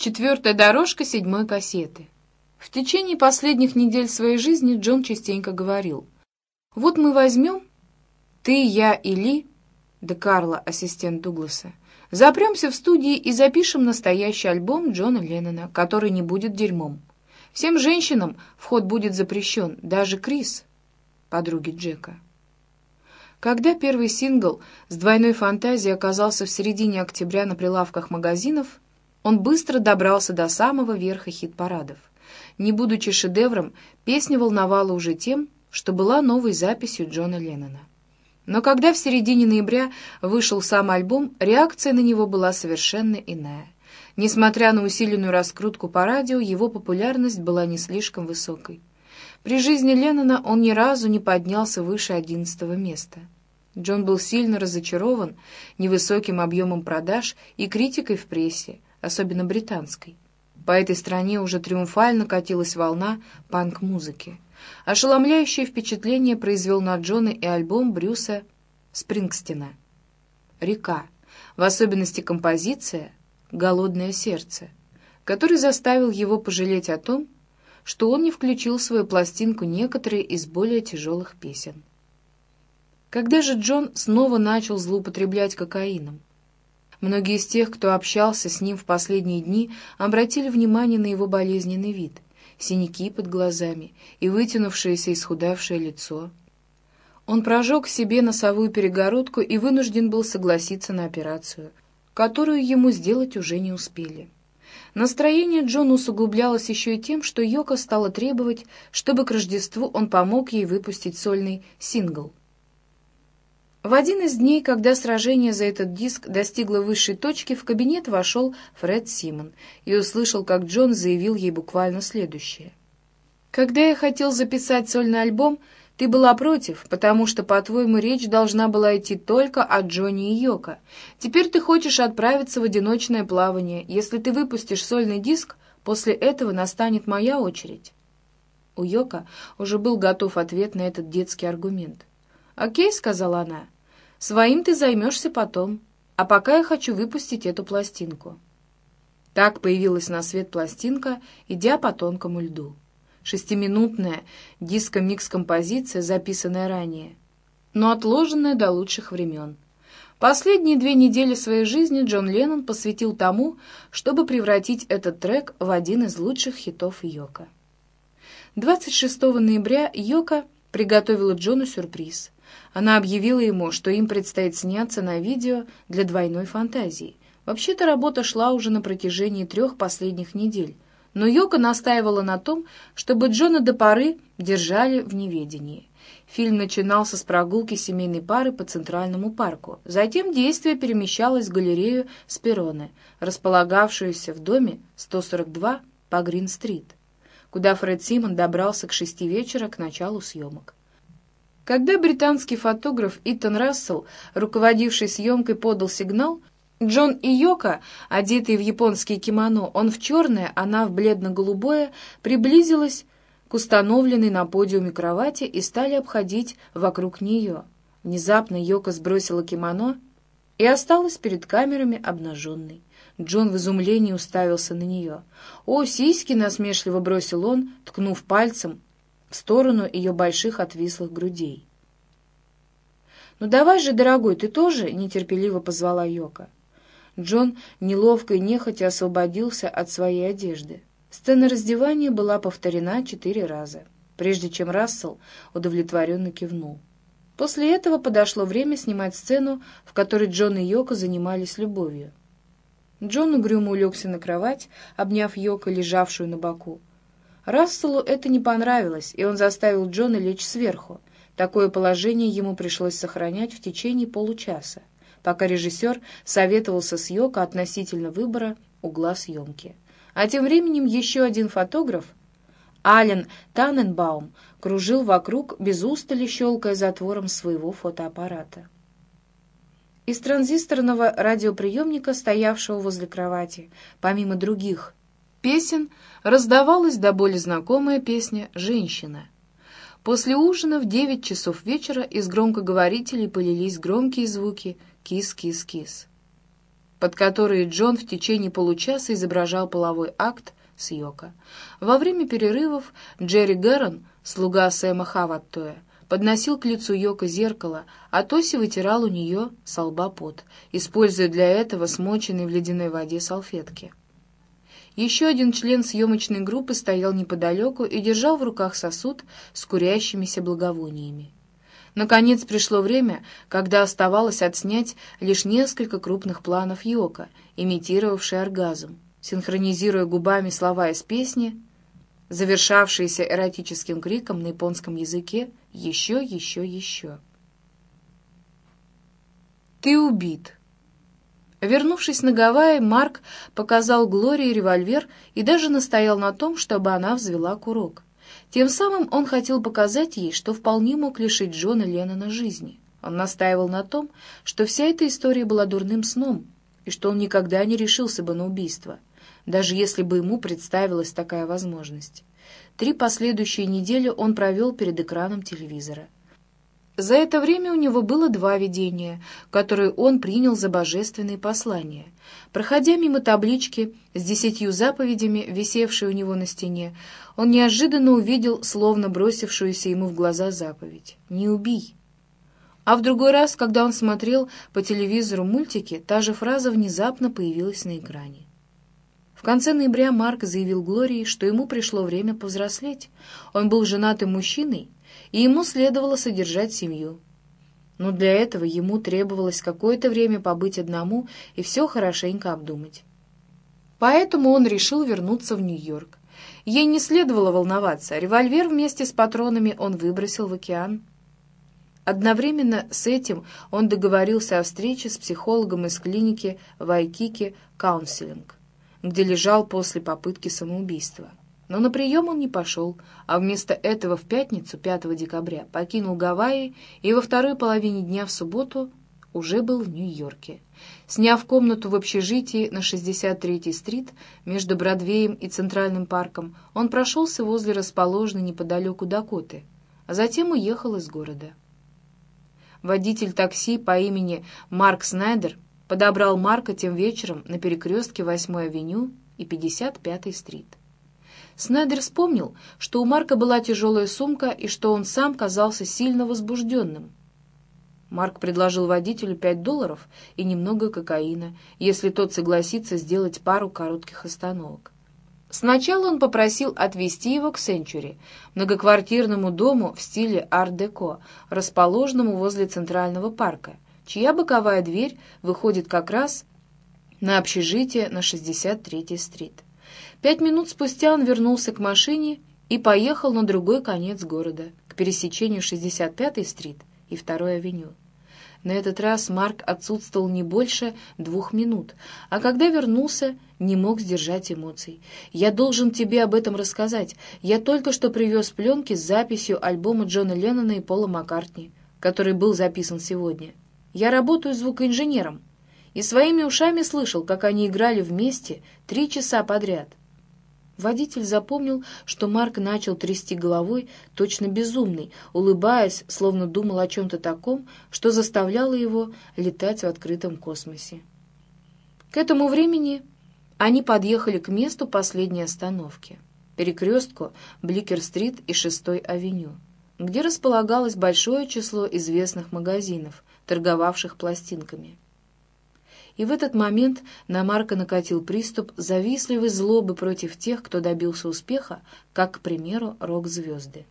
Четвертая дорожка седьмой кассеты. В течение последних недель своей жизни Джон частенько говорил. «Вот мы возьмем, ты, я и Ли, да Карла, ассистент Дугласа, запремся в студии и запишем настоящий альбом Джона Леннона, который не будет дерьмом. Всем женщинам вход будет запрещен, даже Крис, подруги Джека». Когда первый сингл с двойной фантазией оказался в середине октября на прилавках магазинов, он быстро добрался до самого верха хит-парадов. Не будучи шедевром, песня волновала уже тем, что была новой записью Джона Леннона. Но когда в середине ноября вышел сам альбом, реакция на него была совершенно иная. Несмотря на усиленную раскрутку по радио, его популярность была не слишком высокой. При жизни Леннона он ни разу не поднялся выше одиннадцатого места. Джон был сильно разочарован невысоким объемом продаж и критикой в прессе, особенно британской. По этой стране уже триумфально катилась волна панк-музыки. Ошеломляющее впечатление произвел на Джона и альбом Брюса Спрингстина «Река», в особенности композиция «Голодное сердце», который заставил его пожалеть о том, что он не включил в свою пластинку некоторые из более тяжелых песен. Когда же Джон снова начал злоупотреблять кокаином? Многие из тех, кто общался с ним в последние дни, обратили внимание на его болезненный вид, синяки под глазами и вытянувшееся исхудавшее лицо. Он прожег себе носовую перегородку и вынужден был согласиться на операцию, которую ему сделать уже не успели. Настроение Джона усугублялось еще и тем, что Йока стала требовать, чтобы к Рождеству он помог ей выпустить сольный сингл. В один из дней, когда сражение за этот диск достигло высшей точки, в кабинет вошел Фред Симон и услышал, как Джон заявил ей буквально следующее. «Когда я хотел записать сольный альбом, ты была против, потому что, по-твоему, речь должна была идти только о Джонни и Йоко. Теперь ты хочешь отправиться в одиночное плавание. Если ты выпустишь сольный диск, после этого настанет моя очередь». У Йока уже был готов ответ на этот детский аргумент. «Окей», — сказала она, — «своим ты займешься потом, а пока я хочу выпустить эту пластинку». Так появилась на свет пластинка, идя по тонкому льду. Шестиминутная диско-микс-композиция, записанная ранее, но отложенная до лучших времен. Последние две недели своей жизни Джон Леннон посвятил тому, чтобы превратить этот трек в один из лучших хитов Йока. 26 ноября Йока приготовила Джону сюрприз. Она объявила ему, что им предстоит сняться на видео для двойной фантазии. Вообще-то работа шла уже на протяжении трех последних недель, но Йока настаивала на том, чтобы Джона до поры держали в неведении. Фильм начинался с прогулки семейной пары по Центральному парку. Затем действие перемещалось в галерею Спероне, располагавшуюся в доме 142 по Грин-стрит, куда Фред Симон добрался к шести вечера к началу съемок. Когда британский фотограф Итан Рассел, руководивший съемкой, подал сигнал, Джон и Йока, одетые в японские кимоно, он в черное, она в бледно-голубое, приблизилась к установленной на подиуме кровати и стали обходить вокруг нее. Внезапно Йока сбросила кимоно и осталась перед камерами обнаженной. Джон в изумлении уставился на нее. «О, сиськи!» — насмешливо бросил он, ткнув пальцем в сторону ее больших отвислых грудей. «Ну давай же, дорогой, ты тоже?» — нетерпеливо позвала Йока. Джон неловко и нехотя освободился от своей одежды. Сцена раздевания была повторена четыре раза, прежде чем Рассел удовлетворенно кивнул. После этого подошло время снимать сцену, в которой Джон и Йока занимались любовью. Джон угрюмо улегся на кровать, обняв Йока, лежавшую на боку. Расселу это не понравилось, и он заставил Джона лечь сверху. Такое положение ему пришлось сохранять в течение получаса, пока режиссер советовался с Йоко относительно выбора угла съемки. А тем временем еще один фотограф, Ален Таненбаум, кружил вокруг, без устали щелкая затвором своего фотоаппарата. Из транзисторного радиоприемника, стоявшего возле кровати, помимо других песен, раздавалась до боли знакомая песня «Женщина». После ужина в девять часов вечера из громкоговорителей полились громкие звуки «Кис-кис-кис». под которые Джон в течение получаса изображал половой акт с Йоко. Во время перерывов Джерри Гэрон, слуга Сэма Хаваттоя, подносил к лицу Йоко зеркало, а Тоси вытирал у нее со пот, используя для этого смоченные в ледяной воде салфетки. Еще один член съемочной группы стоял неподалеку и держал в руках сосуд с курящимися благовониями. Наконец пришло время, когда оставалось отснять лишь несколько крупных планов Йока, имитировавший оргазм, синхронизируя губами слова из песни, завершавшиеся эротическим криком на японском языке «Еще, еще, еще». «Ты убит!» Вернувшись на Гавайи, Марк показал Глории револьвер и даже настоял на том, чтобы она взвела курок. Тем самым он хотел показать ей, что вполне мог лишить Джона Леннона жизни. Он настаивал на том, что вся эта история была дурным сном, и что он никогда не решился бы на убийство, даже если бы ему представилась такая возможность. Три последующие недели он провел перед экраном телевизора. За это время у него было два видения, которые он принял за божественные послания. Проходя мимо таблички с десятью заповедями, висевшей у него на стене, он неожиданно увидел, словно бросившуюся ему в глаза заповедь «Не убий». А в другой раз, когда он смотрел по телевизору мультики, та же фраза внезапно появилась на экране. В конце ноября Марк заявил Глории, что ему пришло время повзрослеть. Он был женатым мужчиной, и ему следовало содержать семью. Но для этого ему требовалось какое-то время побыть одному и все хорошенько обдумать. Поэтому он решил вернуться в Нью-Йорк. Ей не следовало волноваться, револьвер вместе с патронами он выбросил в океан. Одновременно с этим он договорился о встрече с психологом из клиники Вайкики Каунселинг, где лежал после попытки самоубийства. Но на прием он не пошел, а вместо этого в пятницу, 5 декабря, покинул Гавайи и во второй половине дня в субботу уже был в Нью-Йорке. Сняв комнату в общежитии на 63-й стрит между Бродвеем и Центральным парком, он прошелся возле расположенной неподалеку Дакоты, а затем уехал из города. Водитель такси по имени Марк Снайдер подобрал Марка тем вечером на перекрестке 8-й авеню и 55-й стрит. Снайдер вспомнил, что у Марка была тяжелая сумка и что он сам казался сильно возбужденным. Марк предложил водителю пять долларов и немного кокаина, если тот согласится сделать пару коротких остановок. Сначала он попросил отвезти его к Сенчури, многоквартирному дому в стиле ар-деко, расположенному возле Центрального парка, чья боковая дверь выходит как раз на общежитие на 63-й стрит. Пять минут спустя он вернулся к машине и поехал на другой конец города, к пересечению 65-й стрит и 2-й авеню. На этот раз Марк отсутствовал не больше двух минут, а когда вернулся, не мог сдержать эмоций. «Я должен тебе об этом рассказать. Я только что привез пленки с записью альбома Джона Леннона и Пола Маккартни, который был записан сегодня. Я работаю звукоинженером, и своими ушами слышал, как они играли вместе три часа подряд. Водитель запомнил, что Марк начал трясти головой, точно безумный, улыбаясь, словно думал о чем-то таком, что заставляло его летать в открытом космосе. К этому времени они подъехали к месту последней остановки, перекрестку Бликер-стрит и 6-й авеню, где располагалось большое число известных магазинов, торговавших пластинками. И в этот момент на Марка накатил приступ завистливой злобы против тех, кто добился успеха, как, к примеру, рок-звезды.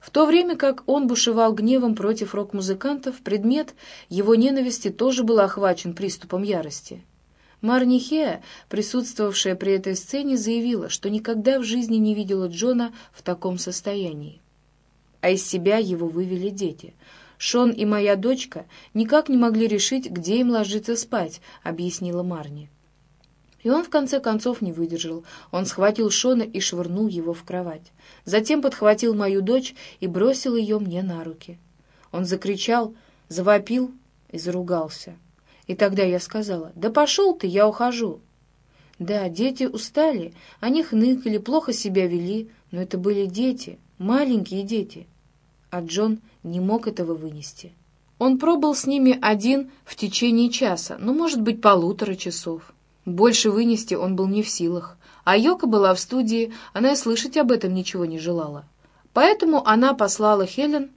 В то время как он бушевал гневом против рок-музыкантов, предмет его ненависти тоже был охвачен приступом ярости. Марни Хеа, присутствовавшая при этой сцене, заявила, что никогда в жизни не видела Джона в таком состоянии. А из себя его вывели дети — Шон и моя дочка никак не могли решить, где им ложиться спать», — объяснила Марни. И он в конце концов не выдержал. Он схватил Шона и швырнул его в кровать. Затем подхватил мою дочь и бросил ее мне на руки. Он закричал, завопил и заругался. И тогда я сказала, «Да пошел ты, я ухожу». Да, дети устали, они хныкали, плохо себя вели, но это были дети, маленькие дети. А Джон не мог этого вынести. Он пробыл с ними один в течение часа, ну, может быть, полутора часов. Больше вынести он был не в силах. А Йока была в студии, она и слышать об этом ничего не желала. Поэтому она послала Хелен,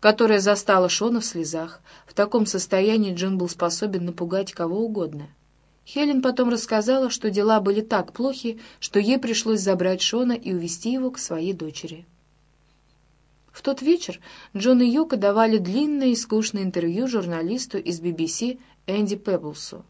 которая застала Шона в слезах. В таком состоянии Джон был способен напугать кого угодно. Хелен потом рассказала, что дела были так плохи, что ей пришлось забрать Шона и увезти его к своей дочери. В тот вечер Джон и Йока давали длинное и скучное интервью журналисту из BBC Энди Пеблсу.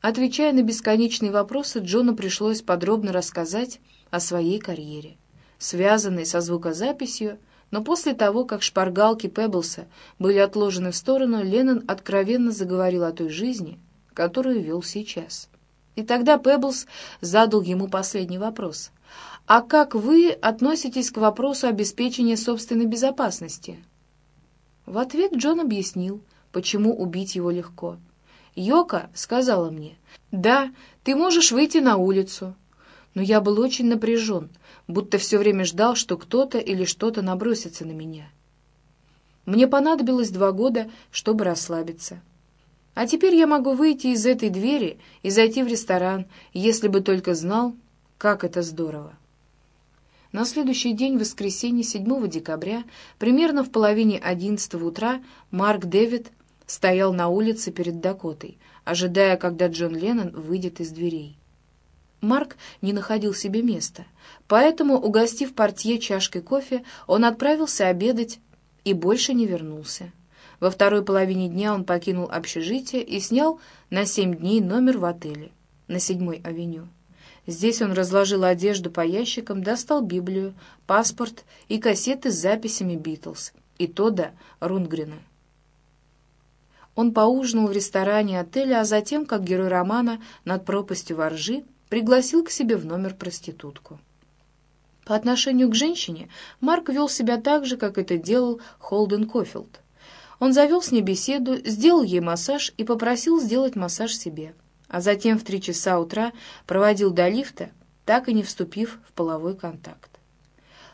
Отвечая на бесконечные вопросы, Джону пришлось подробно рассказать о своей карьере, связанной со звукозаписью, но после того, как шпаргалки Пеблса были отложены в сторону, Леннон откровенно заговорил о той жизни, которую вел сейчас. И тогда Пеблс задал ему последний вопрос. «А как вы относитесь к вопросу обеспечения собственной безопасности?» В ответ Джон объяснил, почему убить его легко — Йока сказала мне, «Да, ты можешь выйти на улицу». Но я был очень напряжен, будто все время ждал, что кто-то или что-то набросится на меня. Мне понадобилось два года, чтобы расслабиться. А теперь я могу выйти из этой двери и зайти в ресторан, если бы только знал, как это здорово. На следующий день, воскресенье 7 декабря, примерно в половине 11 утра, Марк Дэвид стоял на улице перед Дакотой, ожидая, когда Джон Леннон выйдет из дверей. Марк не находил себе места, поэтому, угостив портье чашкой кофе, он отправился обедать и больше не вернулся. Во второй половине дня он покинул общежитие и снял на семь дней номер в отеле на седьмой авеню. Здесь он разложил одежду по ящикам, достал Библию, паспорт и кассеты с записями «Битлз» и Тода Рунгрена. Он поужинал в ресторане отеля, а затем, как герой романа «Над пропастью воржи», пригласил к себе в номер проститутку. По отношению к женщине Марк вел себя так же, как это делал Холден Кофилд. Он завел с ней беседу, сделал ей массаж и попросил сделать массаж себе, а затем в три часа утра проводил до лифта, так и не вступив в половой контакт.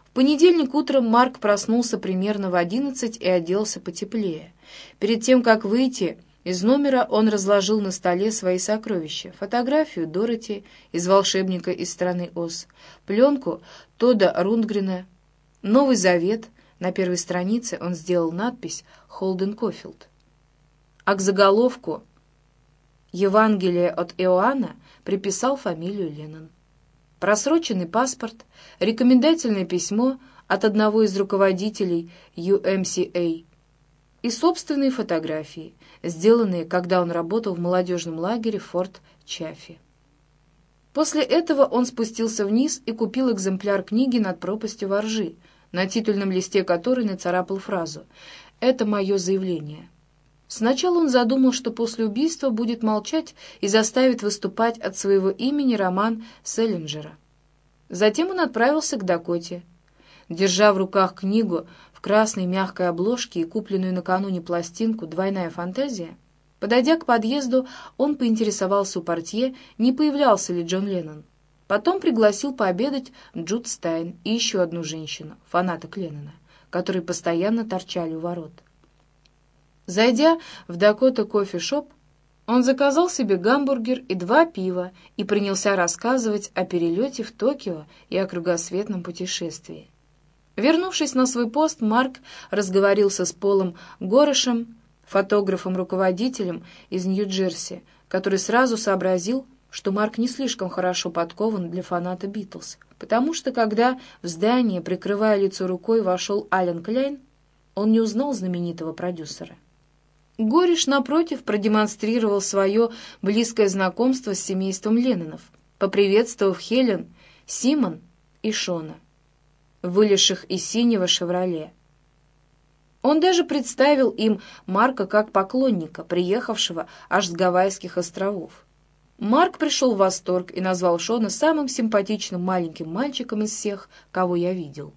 В понедельник утром Марк проснулся примерно в одиннадцать и оделся потеплее. Перед тем, как выйти из номера, он разложил на столе свои сокровища. Фотографию Дороти из «Волшебника из страны Оз», пленку Тода Рундгрена, Новый Завет. На первой странице он сделал надпись «Холден Кофилд». А к заголовку «Евангелие от Иоанна» приписал фамилию Леннон. Просроченный паспорт, рекомендательное письмо от одного из руководителей UMCA – и собственные фотографии, сделанные, когда он работал в молодежном лагере Форт Чаффи. После этого он спустился вниз и купил экземпляр книги «Над пропастью воржи», на титульном листе которой нацарапал фразу «Это мое заявление». Сначала он задумал, что после убийства будет молчать и заставит выступать от своего имени роман Селлинджера. Затем он отправился к Дакоте. Держа в руках книгу красной мягкой обложке и купленную накануне пластинку «Двойная фантазия», подойдя к подъезду, он поинтересовался у портье, не появлялся ли Джон Леннон. Потом пригласил пообедать Джуд Стайн и еще одну женщину, фанаток Леннона, которые постоянно торчали у ворот. Зайдя в Дакота кофе-шоп, он заказал себе гамбургер и два пива и принялся рассказывать о перелете в Токио и о кругосветном путешествии. Вернувшись на свой пост, Марк разговорился с Полом Горошем, фотографом-руководителем из Нью-Джерси, который сразу сообразил, что Марк не слишком хорошо подкован для фаната Битлз, потому что, когда в здание, прикрывая лицо рукой, вошел Ален Кляйн, он не узнал знаменитого продюсера. Гориш, напротив, продемонстрировал свое близкое знакомство с семейством Леннонов, поприветствовав Хелен, Симон и Шона вылезших из синего «Шевроле». Он даже представил им Марка как поклонника, приехавшего аж с Гавайских островов. Марк пришел в восторг и назвал Шона самым симпатичным маленьким мальчиком из всех, кого я видел.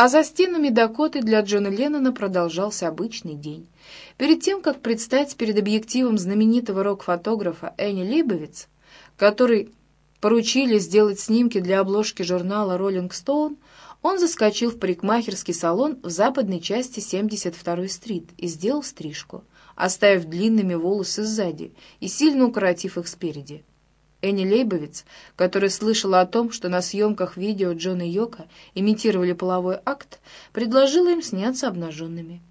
А за стенами Дакоты для Джона Леннона продолжался обычный день. Перед тем, как предстать перед объективом знаменитого рок-фотографа Энни Либовиц, который поручили сделать снимки для обложки журнала «Роллинг Стоун», Он заскочил в парикмахерский салон в западной части 72-й стрит и сделал стрижку, оставив длинными волосы сзади и сильно укоротив их спереди. Энни Лейбовиц, которая слышала о том, что на съемках видео Джон и Йока имитировали половой акт, предложила им сняться обнаженными.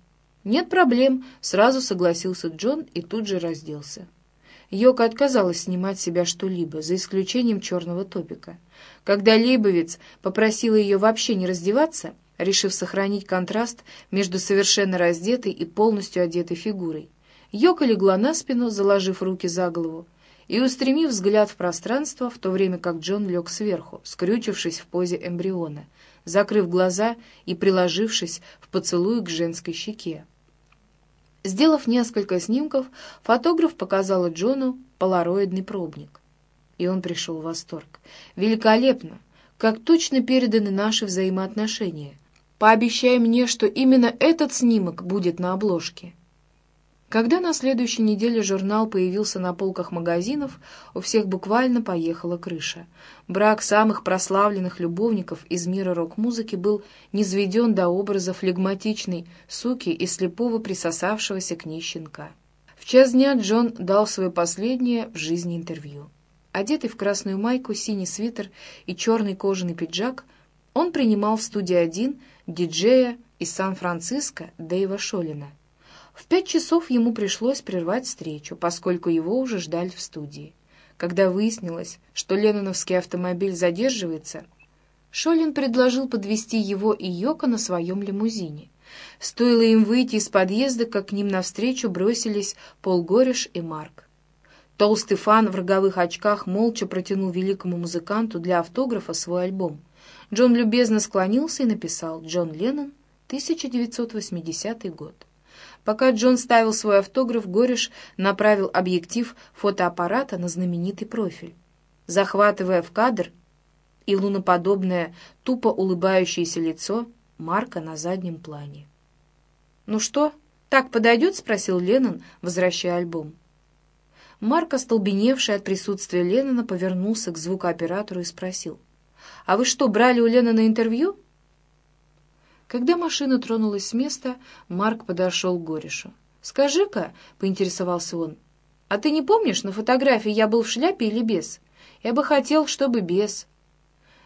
«Нет проблем», — сразу согласился Джон и тут же разделся. Йока отказалась снимать себя что-либо, за исключением черного топика. Когда Лейбовиц попросила ее вообще не раздеваться, решив сохранить контраст между совершенно раздетой и полностью одетой фигурой, Йока легла на спину, заложив руки за голову, и устремив взгляд в пространство, в то время как Джон лег сверху, скрючившись в позе эмбриона, закрыв глаза и приложившись в поцелуй к женской щеке. Сделав несколько снимков, фотограф показала Джону полароидный пробник. И он пришел в восторг. «Великолепно! Как точно переданы наши взаимоотношения! Пообещай мне, что именно этот снимок будет на обложке!» Когда на следующей неделе журнал появился на полках магазинов, у всех буквально поехала крыша. Брак самых прославленных любовников из мира рок-музыки был низведен до образа флегматичной суки и слепого присосавшегося к ней щенка. В час дня Джон дал свое последнее в жизни интервью. Одетый в красную майку, синий свитер и черный кожаный пиджак, он принимал в студии один диджея из Сан-Франциско Дэйва Шолина. В пять часов ему пришлось прервать встречу, поскольку его уже ждали в студии. Когда выяснилось, что ленноновский автомобиль задерживается, Шолин предложил подвести его и Йока на своем лимузине. Стоило им выйти из подъезда, как к ним навстречу бросились Пол Гореш и Марк. Толстый фан в роговых очках молча протянул великому музыканту для автографа свой альбом. Джон любезно склонился и написал «Джон Леннон, 1980 год». Пока Джон ставил свой автограф, Гореш направил объектив фотоаппарата на знаменитый профиль. Захватывая в кадр и луноподобное, тупо улыбающееся лицо Марка на заднем плане. «Ну что, так подойдет?» — спросил Леннон, возвращая альбом. Марк, остолбеневший от присутствия Леннона, повернулся к звукооператору и спросил. «А вы что, брали у Леннона интервью?» Когда машина тронулась с места, Марк подошел к Горешу. «Скажи-ка», — поинтересовался он, — «а ты не помнишь, на фотографии я был в шляпе или без? Я бы хотел, чтобы без».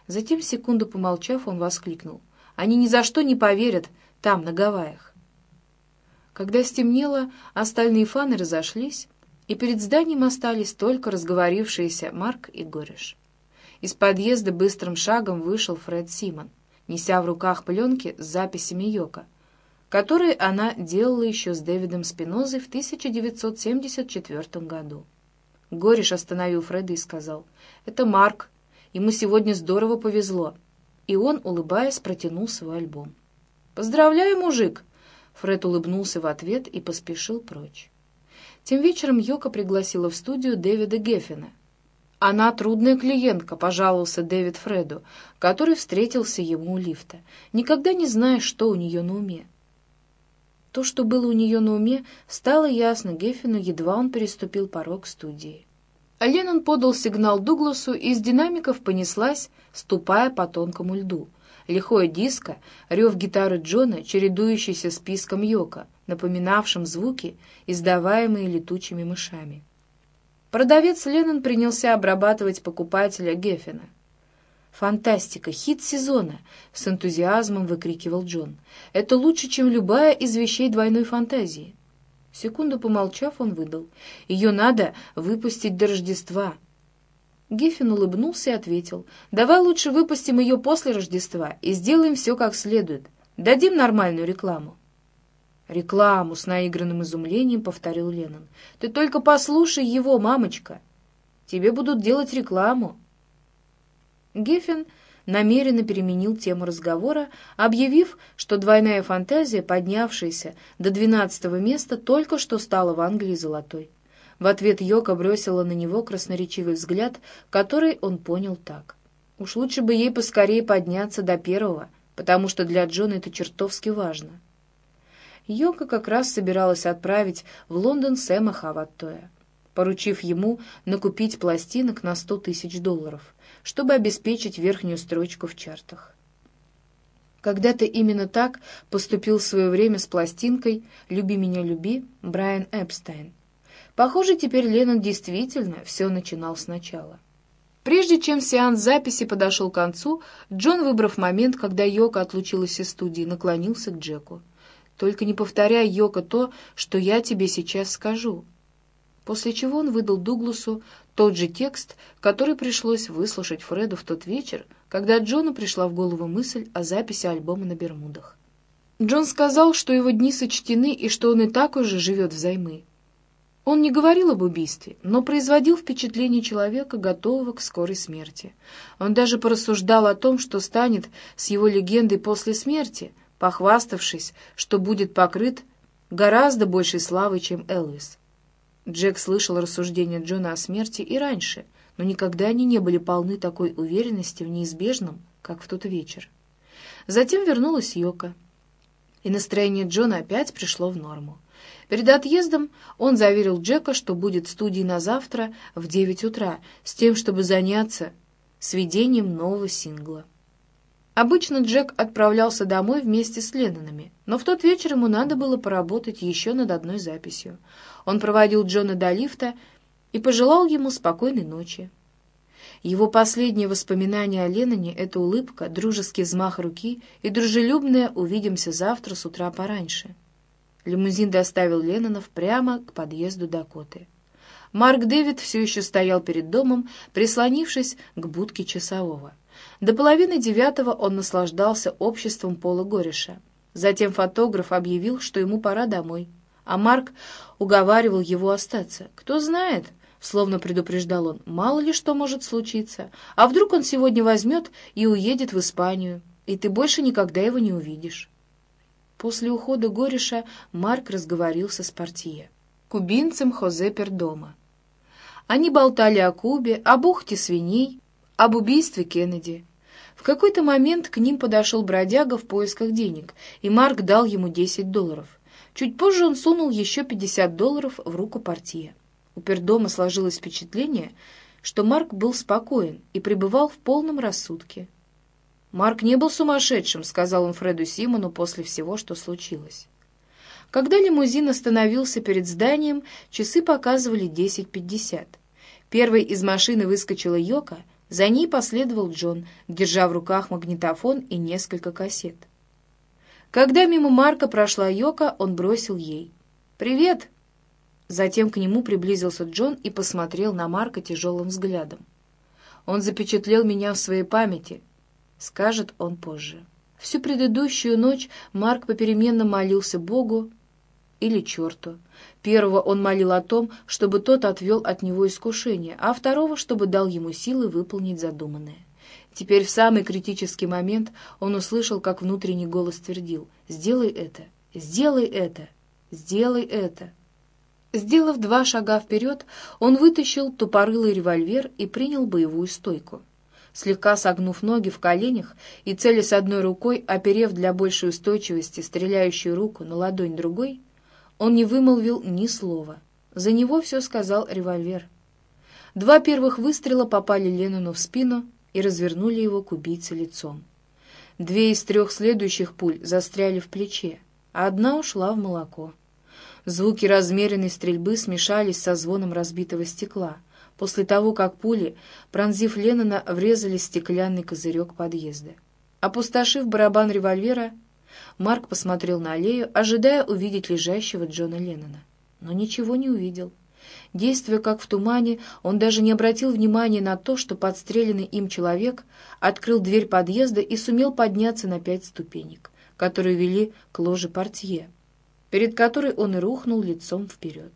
Затем, секунду помолчав, он воскликнул. «Они ни за что не поверят там, на Гавайях». Когда стемнело, остальные фаны разошлись, и перед зданием остались только разговорившиеся Марк и Гореш. Из подъезда быстрым шагом вышел Фред Симон неся в руках пленки с записями Йока, которые она делала еще с Дэвидом Спинозой в 1974 году. Гориш остановил Фреда и сказал, «Это Марк, ему сегодня здорово повезло». И он, улыбаясь, протянул свой альбом. «Поздравляю, мужик!» Фред улыбнулся в ответ и поспешил прочь. Тем вечером Йока пригласила в студию Дэвида Геффина — «Она трудная клиентка», — пожаловался Дэвид Фреду, который встретился ему у лифта, никогда не зная, что у нее на уме. То, что было у нее на уме, стало ясно Геффину, едва он переступил порог студии. А Леннон подал сигнал Дугласу, и из динамиков понеслась, ступая по тонкому льду. Лихое диско, рев гитары Джона, чередующийся с писком Йока, напоминавшим звуки, издаваемые летучими мышами. Продавец Леннон принялся обрабатывать покупателя Геффена. «Фантастика! Хит сезона!» — с энтузиазмом выкрикивал Джон. «Это лучше, чем любая из вещей двойной фантазии». Секунду помолчав, он выдал. «Ее надо выпустить до Рождества». Геффин улыбнулся и ответил. «Давай лучше выпустим ее после Рождества и сделаем все как следует. Дадим нормальную рекламу». «Рекламу!» — с наигранным изумлением повторил Леннон. «Ты только послушай его, мамочка! Тебе будут делать рекламу!» Геффин намеренно переменил тему разговора, объявив, что двойная фантазия, поднявшаяся до двенадцатого места, только что стала в Англии золотой. В ответ Йока бросила на него красноречивый взгляд, который он понял так. Уж лучше бы ей поскорее подняться до первого, потому что для Джона это чертовски важно. Йока как раз собиралась отправить в Лондон Сэма Хаваттоя, поручив ему накупить пластинок на сто тысяч долларов, чтобы обеспечить верхнюю строчку в чартах. Когда-то именно так поступил в свое время с пластинкой «Люби меня, люби» Брайан Эпстайн. Похоже, теперь Леннон действительно все начинал сначала. Прежде чем сеанс записи подошел к концу, Джон, выбрав момент, когда Йока отлучилась из студии, наклонился к Джеку. «Только не повторяй, Йока, то, что я тебе сейчас скажу». После чего он выдал Дугласу тот же текст, который пришлось выслушать Фреду в тот вечер, когда Джону пришла в голову мысль о записи альбома на Бермудах. Джон сказал, что его дни сочтены и что он и так уже живет взаймы. Он не говорил об убийстве, но производил впечатление человека, готового к скорой смерти. Он даже порассуждал о том, что станет с его легендой после смерти, похваставшись, что будет покрыт гораздо большей славой, чем Элвис. Джек слышал рассуждения Джона о смерти и раньше, но никогда они не были полны такой уверенности в неизбежном, как в тот вечер. Затем вернулась Йока, и настроение Джона опять пришло в норму. Перед отъездом он заверил Джека, что будет в студии на завтра в 9 утра, с тем, чтобы заняться сведением нового сингла. Обычно Джек отправлялся домой вместе с Леннонами, но в тот вечер ему надо было поработать еще над одной записью. Он проводил Джона до лифта и пожелал ему спокойной ночи. Его последнее воспоминание о Ленноне — это улыбка, дружеский взмах руки и дружелюбное «увидимся завтра с утра пораньше». Лимузин доставил Леннонов прямо к подъезду Дакоты. Марк Дэвид все еще стоял перед домом, прислонившись к будке часового. До половины девятого он наслаждался обществом Пола Гореша. Затем фотограф объявил, что ему пора домой, а Марк уговаривал его остаться. «Кто знает», — словно предупреждал он, — «мало ли что может случиться. А вдруг он сегодня возьмет и уедет в Испанию, и ты больше никогда его не увидишь». После ухода Гореша Марк разговорился с портье, кубинцем Хозе Пердома. Они болтали о Кубе, о бухте свиней, об убийстве Кеннеди. В какой-то момент к ним подошел бродяга в поисках денег, и Марк дал ему 10 долларов. Чуть позже он сунул еще 50 долларов в руку портье. У Пердома сложилось впечатление, что Марк был спокоен и пребывал в полном рассудке. «Марк не был сумасшедшим», — сказал он Фреду Симону после всего, что случилось. Когда лимузин остановился перед зданием, часы показывали 10.50. Первой из машины выскочила Йока, за ней последовал Джон, держа в руках магнитофон и несколько кассет. Когда мимо Марка прошла Йока, он бросил ей «Привет!». Затем к нему приблизился Джон и посмотрел на Марка тяжелым взглядом. Он запечатлел меня в своей памяти — скажет он позже. Всю предыдущую ночь Марк попеременно молился Богу или черту. Первого он молил о том, чтобы тот отвел от него искушение, а второго, чтобы дал ему силы выполнить задуманное. Теперь в самый критический момент он услышал, как внутренний голос твердил «Сделай это! Сделай это! Сделай это!» Сделав два шага вперед, он вытащил тупорылый револьвер и принял боевую стойку слегка согнув ноги в коленях и целясь одной рукой, оперев для большей устойчивости стреляющую руку на ладонь другой, он не вымолвил ни слова. За него все сказал револьвер. Два первых выстрела попали Леннону в спину и развернули его к убийце лицом. Две из трех следующих пуль застряли в плече, а одна ушла в молоко. Звуки размеренной стрельбы смешались со звоном разбитого стекла — после того, как пули, пронзив Леннона, врезали стеклянный козырек подъезда. Опустошив барабан револьвера, Марк посмотрел на аллею, ожидая увидеть лежащего Джона Леннона. Но ничего не увидел. Действуя как в тумане, он даже не обратил внимания на то, что подстреленный им человек открыл дверь подъезда и сумел подняться на пять ступенек, которые вели к ложе портье, перед которой он и рухнул лицом вперед.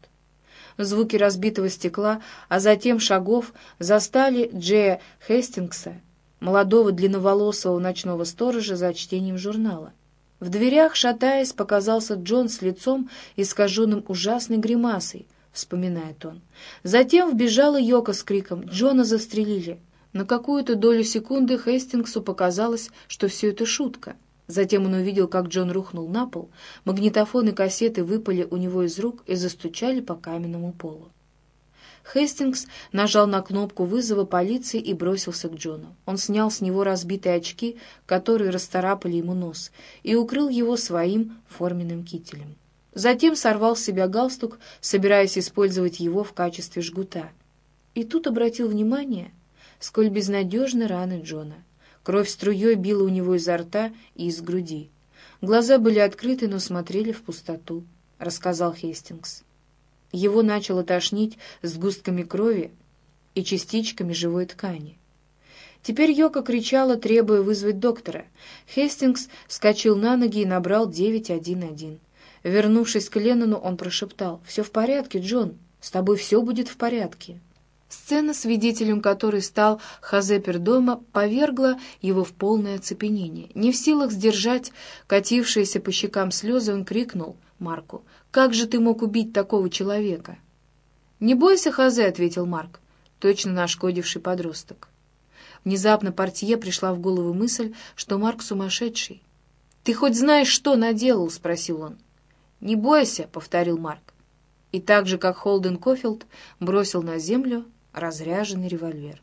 Звуки разбитого стекла, а затем шагов застали Джея Хестингса, молодого длинноволосого ночного сторожа за чтением журнала. В дверях, шатаясь, показался Джон с лицом, искаженным ужасной гримасой, вспоминает он. Затем вбежала Йока с криком «Джона застрелили!». На какую-то долю секунды Хестингсу показалось, что все это шутка — Затем он увидел, как Джон рухнул на пол, магнитофон и кассеты выпали у него из рук и застучали по каменному полу. Хестингс нажал на кнопку вызова полиции и бросился к Джону. Он снял с него разбитые очки, которые расторапали ему нос, и укрыл его своим форменным кителем. Затем сорвал с себя галстук, собираясь использовать его в качестве жгута. И тут обратил внимание, сколь безнадежны раны Джона. Кровь струей била у него изо рта и из груди. Глаза были открыты, но смотрели в пустоту, — рассказал Хестингс. Его начало тошнить сгустками крови и частичками живой ткани. Теперь Йока кричала, требуя вызвать доктора. Хестингс вскочил на ноги и набрал 911. Вернувшись к Леннону, он прошептал, «Все в порядке, Джон, с тобой все будет в порядке». Сцена, свидетелем которой стал Хазе Пердома, повергла его в полное оцепенение. Не в силах сдержать катившиеся по щекам слезы, он крикнул Марку, «Как же ты мог убить такого человека?» «Не бойся, Хазе», — ответил Марк, точно нашкодивший подросток. Внезапно портье пришла в голову мысль, что Марк сумасшедший. «Ты хоть знаешь, что наделал?» — спросил он. «Не бойся», — повторил Марк. И так же, как Холден Кофилд, бросил на землю разряженный револьвер.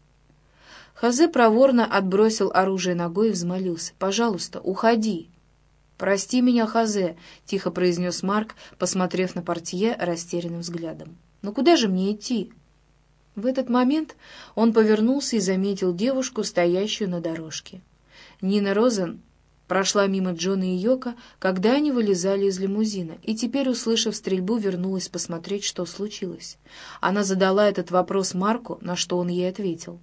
Хазе проворно отбросил оружие ногой и взмолился. «Пожалуйста, уходи!» «Прости меня, Хазе», — тихо произнес Марк, посмотрев на портье растерянным взглядом. «Но куда же мне идти?» В этот момент он повернулся и заметил девушку, стоящую на дорожке. Нина Розен прошла мимо Джона и Йока, когда они вылезали из лимузина, и теперь, услышав стрельбу, вернулась посмотреть, что случилось. Она задала этот вопрос Марку, на что он ей ответил.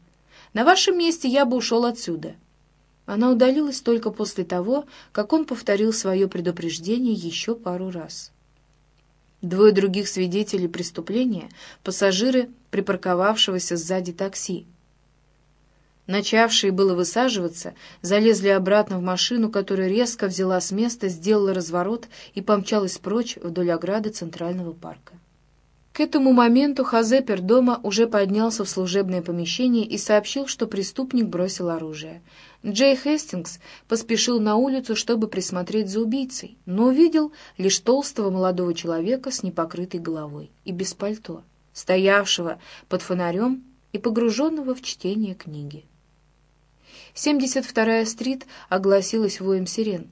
«На вашем месте я бы ушел отсюда». Она удалилась только после того, как он повторил свое предупреждение еще пару раз. Двое других свидетелей преступления — пассажиры припарковавшегося сзади такси, начавшие было высаживаться, залезли обратно в машину, которая резко взяла с места, сделала разворот и помчалась прочь вдоль ограды Центрального парка. К этому моменту Хазепер дома уже поднялся в служебное помещение и сообщил, что преступник бросил оружие. Джей Хестингс поспешил на улицу, чтобы присмотреть за убийцей, но увидел лишь толстого молодого человека с непокрытой головой и без пальто, стоявшего под фонарем и погруженного в чтение книги. 72-я стрит огласилась воем сирен.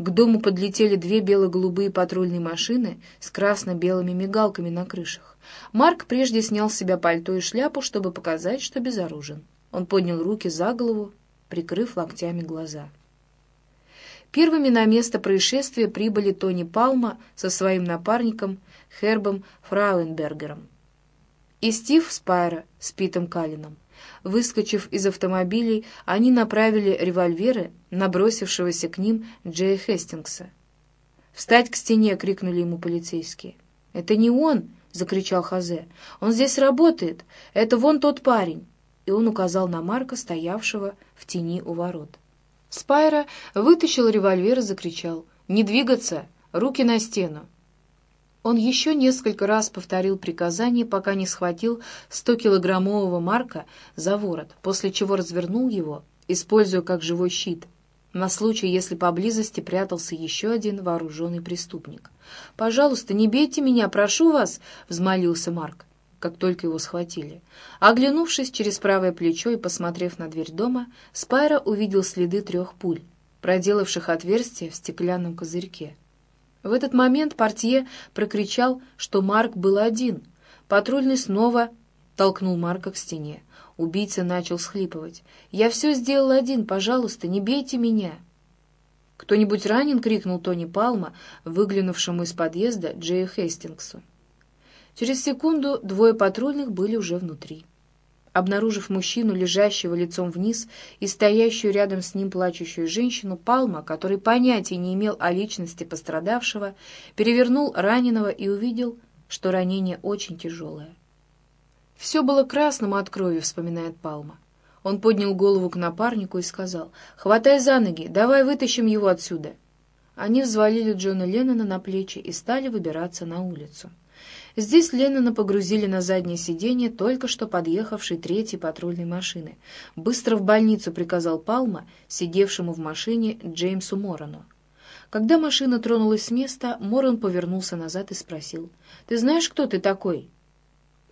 К дому подлетели две бело-голубые патрульные машины с красно-белыми мигалками на крышах. Марк прежде снял с себя пальто и шляпу, чтобы показать, что безоружен. Он поднял руки за голову, прикрыв локтями глаза. Первыми на место происшествия прибыли Тони Палма со своим напарником Хербом Фрауенбергером и Стив Спайра с Питом Каллином. Выскочив из автомобилей, они направили револьверы на бросившегося к ним Джея Хестингса. «Встать к стене!» — крикнули ему полицейские. «Это не он!» — закричал Хазе. «Он здесь работает! Это вон тот парень!» И он указал на Марка, стоявшего в тени у ворот. Спайра вытащил револьвер и закричал. «Не двигаться! Руки на стену!» Он еще несколько раз повторил приказание, пока не схватил 100-килограммового Марка за ворот, после чего развернул его, используя как живой щит, на случай, если поблизости прятался еще один вооруженный преступник. «Пожалуйста, не бейте меня, прошу вас!» — взмолился Марк, как только его схватили. Оглянувшись через правое плечо и посмотрев на дверь дома, Спайра увидел следы трех пуль, проделавших отверстие в стеклянном козырьке. В этот момент портье прокричал, что Марк был один. Патрульный снова толкнул Марка к стене. Убийца начал схлипывать. «Я все сделал один, пожалуйста, не бейте меня!» «Кто-нибудь ранен?» — крикнул Тони Палма, выглянувшему из подъезда Джею Хестингсу. Через секунду двое патрульных были уже внутри. Обнаружив мужчину, лежащего лицом вниз, и стоящую рядом с ним плачущую женщину, Палма, который понятия не имел о личности пострадавшего, перевернул раненого и увидел, что ранение очень тяжелое. «Все было красным от крови», — вспоминает Палма. Он поднял голову к напарнику и сказал, «Хватай за ноги, давай вытащим его отсюда». Они взвалили Джона Леннона на плечи и стали выбираться на улицу. Здесь Леннона погрузили на заднее сиденье только что подъехавшей третьей патрульной машины. «Быстро в больницу», — приказал Палма, сидевшему в машине Джеймсу Морону. Когда машина тронулась с места, Моран повернулся назад и спросил, «Ты знаешь, кто ты такой?»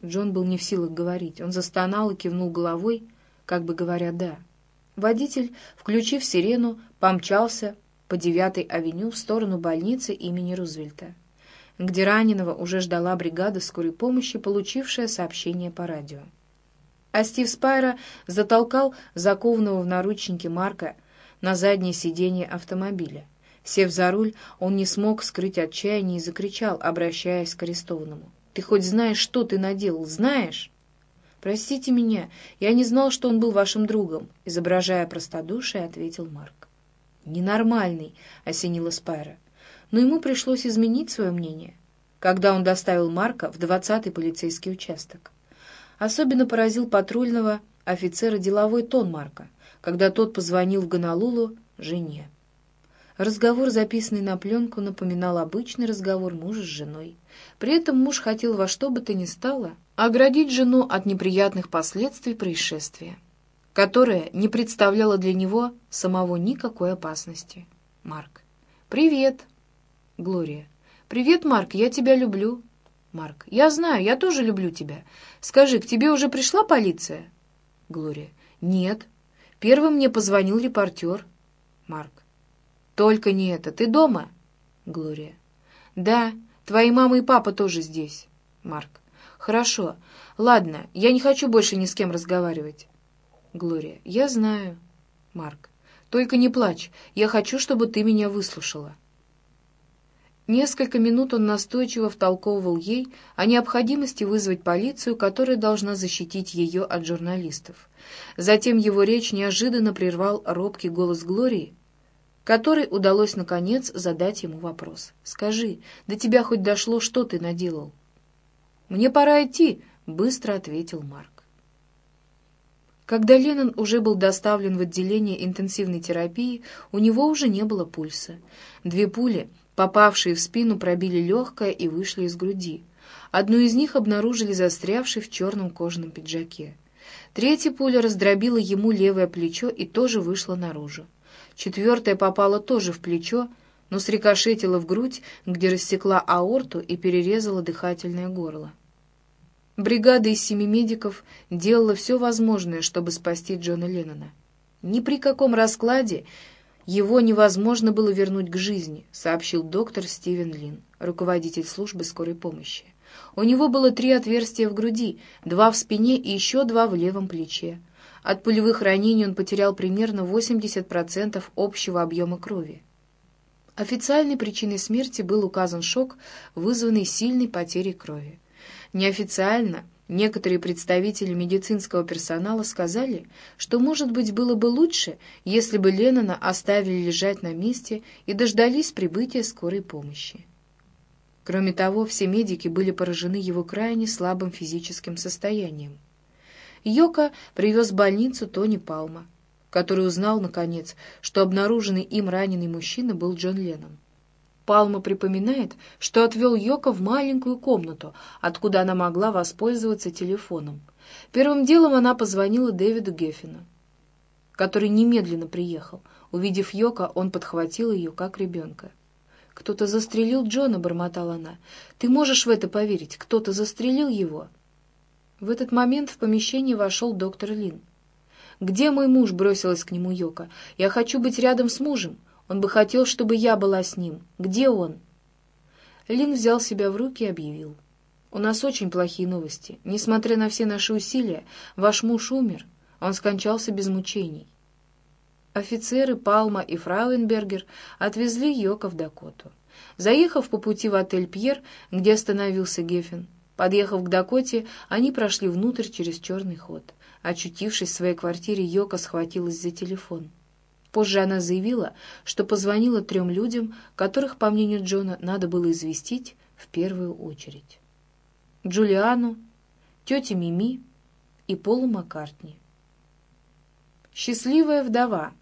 Джон был не в силах говорить. Он застонал и кивнул головой, как бы говоря «да». Водитель, включив сирену, помчался по 9-й авеню в сторону больницы имени Рузвельта, где раненого уже ждала бригада скорой помощи, получившая сообщение по радио. А Стив Спайра затолкал закованного в наручники Марка на заднее сиденье автомобиля. Сев за руль, он не смог скрыть отчаяние и закричал, обращаясь к арестованному. «Ты хоть знаешь, что ты наделал? Знаешь?» «Простите меня, я не знал, что он был вашим другом», — изображая простодушие, ответил Марк. «Ненормальный», — осенила Спайра. Но ему пришлось изменить свое мнение, когда он доставил Марка в двадцатый полицейский участок. Особенно поразил патрульного офицера деловой тон Марка, когда тот позвонил в Гонолулу жене. Разговор, записанный на пленку, напоминал обычный разговор мужа с женой. При этом муж хотел во что бы то ни стало оградить жену от неприятных последствий происшествия, которое не представляло для него самого никакой опасности. Марк. «Привет!» Глория. «Привет, Марк, я тебя люблю». Марк. «Я знаю, я тоже люблю тебя. Скажи, к тебе уже пришла полиция?» Глория. «Нет. Первым мне позвонил репортер». Марк. «Только не это. Ты дома?» Глория. «Да, твои мама и папа тоже здесь». Марк. «Хорошо. Ладно, я не хочу больше ни с кем разговаривать». Глория. «Я знаю». Марк. «Только не плачь. Я хочу, чтобы ты меня выслушала». Несколько минут он настойчиво втолковывал ей о необходимости вызвать полицию, которая должна защитить ее от журналистов. Затем его речь неожиданно прервал робкий голос Глории, которой удалось, наконец, задать ему вопрос. «Скажи, до тебя хоть дошло, что ты наделал?» «Мне пора идти», — быстро ответил Марк. Когда Леннон уже был доставлен в отделение интенсивной терапии, у него уже не было пульса. Две пули, попавшие в спину, пробили легкое и вышли из груди. Одну из них обнаружили застрявшей в черном кожаном пиджаке. Третья пуля раздробила ему левое плечо и тоже вышла наружу. Четвертая попала тоже в плечо, но срикошетила в грудь, где рассекла аорту и перерезала дыхательное горло. Бригада из семи медиков делала все возможное, чтобы спасти Джона Леннона. Ни при каком раскладе его невозможно было вернуть к жизни, сообщил доктор Стивен Лин, руководитель службы скорой помощи. У него было три отверстия в груди, два в спине и еще два в левом плече. От пулевых ранений он потерял примерно 80% общего объема крови. Официальной причиной смерти был указан шок, вызванный сильной потерей крови. Неофициально некоторые представители медицинского персонала сказали, что, может быть, было бы лучше, если бы Леннона оставили лежать на месте и дождались прибытия скорой помощи. Кроме того, все медики были поражены его крайне слабым физическим состоянием. Йока привез в больницу Тони Палма, который узнал, наконец, что обнаруженный им раненый мужчина был Джон Леннон. Палма припоминает, что отвел Йока в маленькую комнату, откуда она могла воспользоваться телефоном. Первым делом она позвонила Дэвиду Геффину, который немедленно приехал. Увидев Йока, он подхватил ее, как ребенка. «Кто-то застрелил Джона», — бормотала она. «Ты можешь в это поверить? Кто-то застрелил его?» В этот момент в помещение вошел доктор Лин. «Где мой муж?» — бросилась к нему Йока. «Я хочу быть рядом с мужем. Он бы хотел, чтобы я была с ним. Где он?» Лин взял себя в руки и объявил. «У нас очень плохие новости. Несмотря на все наши усилия, ваш муж умер. Он скончался без мучений». Офицеры Палма и Фрауенбергер отвезли Йока в Дакоту. Заехав по пути в отель «Пьер», где остановился Геффин, Подъехав к Дакоте, они прошли внутрь через черный ход. Очутившись в своей квартире, Йока схватилась за телефон. Позже она заявила, что позвонила трем людям, которых, по мнению Джона, надо было известить в первую очередь. Джулиану, тете Мими и Полу Маккартни. Счастливая вдова.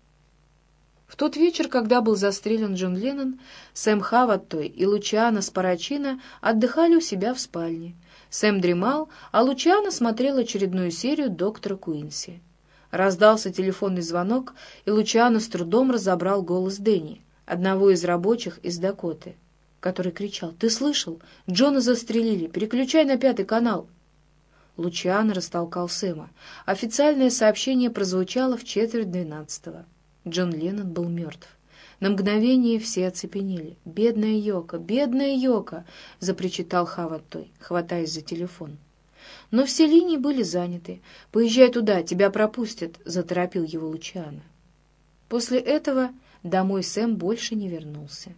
В тот вечер, когда был застрелен Джон Леннон, Сэм Хаваттой и Лучиана Спарачина отдыхали у себя в спальне — Сэм дремал, а Лучано смотрел очередную серию доктора Куинси. Раздался телефонный звонок, и Лучано с трудом разобрал голос Дэнни, одного из рабочих из Дакоты, который кричал «Ты слышал? Джона застрелили! Переключай на пятый канал!» Лучиан растолкал Сэма. Официальное сообщение прозвучало в четверть двенадцатого. Джон Леннон был мертв. На мгновение все оцепенели. «Бедная Йока! Бедная Йока!» — запричитал Хаваттой, хватаясь за телефон. Но все линии были заняты. «Поезжай туда, тебя пропустят», — заторопил его Лучиана. После этого домой Сэм больше не вернулся.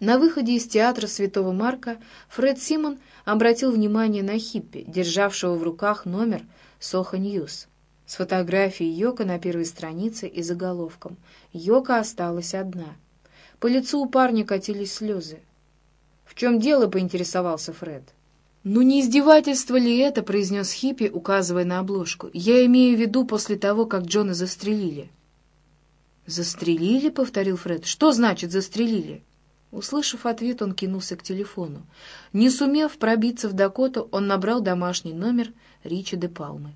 На выходе из театра Святого Марка Фред Симон обратил внимание на хиппи, державшего в руках номер «Soho News» с фотографией Йоко на первой странице и заголовком «Йоко осталась одна». По лицу у парня катились слезы. «В чем дело?» — поинтересовался Фред. «Ну не издевательство ли это?» — произнес Хиппи, указывая на обложку. «Я имею в виду после того, как Джона застрелили». «Застрелили?» — повторил Фред. «Что значит «застрелили»?» Услышав ответ, он кинулся к телефону. Не сумев пробиться в Дакоту, он набрал домашний номер Ричи де Палмы.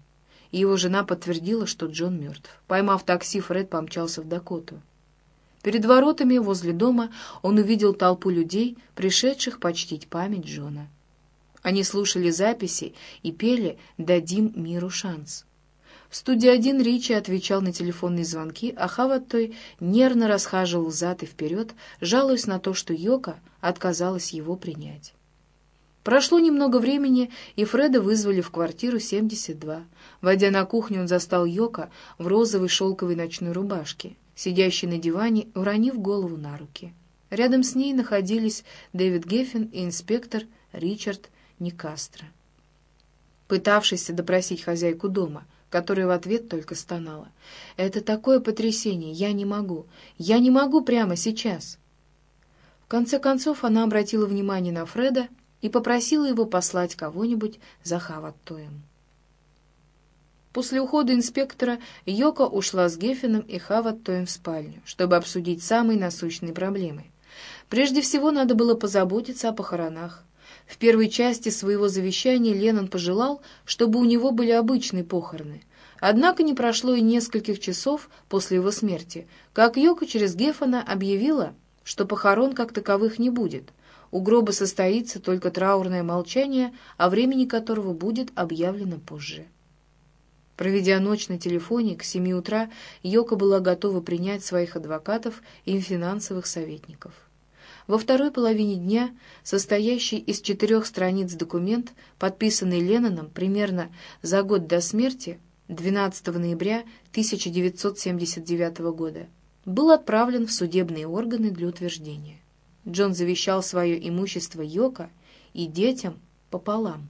Его жена подтвердила, что Джон мертв. Поймав такси, Фред помчался в Дакоту. Перед воротами возле дома он увидел толпу людей, пришедших почтить память Джона. Они слушали записи и пели «Дадим миру шанс». В студии один Ричи отвечал на телефонные звонки, а Хаваттой нервно расхаживал взад и вперед, жалуясь на то, что Йока отказалась его принять. Прошло немного времени, и Фреда вызвали в квартиру 72. Войдя на кухню, он застал Йока в розовой шелковой ночной рубашке, сидящей на диване, уронив голову на руки. Рядом с ней находились Дэвид Геффин и инспектор Ричард Никастро, пытавшийся допросить хозяйку дома — которая в ответ только стонала. «Это такое потрясение! Я не могу! Я не могу прямо сейчас!» В конце концов она обратила внимание на Фреда и попросила его послать кого-нибудь за Хаваттоем. После ухода инспектора Йока ушла с Геффином и Хаваттоем в спальню, чтобы обсудить самые насущные проблемы. Прежде всего надо было позаботиться о похоронах. В первой части своего завещания Леннон пожелал, чтобы у него были обычные похороны. Однако не прошло и нескольких часов после его смерти, как Йока через Гефана объявила, что похорон как таковых не будет. У гроба состоится только траурное молчание, о времени которого будет объявлено позже. Проведя ночь на телефоне, к семи утра Йока была готова принять своих адвокатов и финансовых советников. Во второй половине дня, состоящий из четырех страниц документ, подписанный Ленноном примерно за год до смерти, 12 ноября 1979 года, был отправлен в судебные органы для утверждения. Джон завещал свое имущество Йока и детям пополам.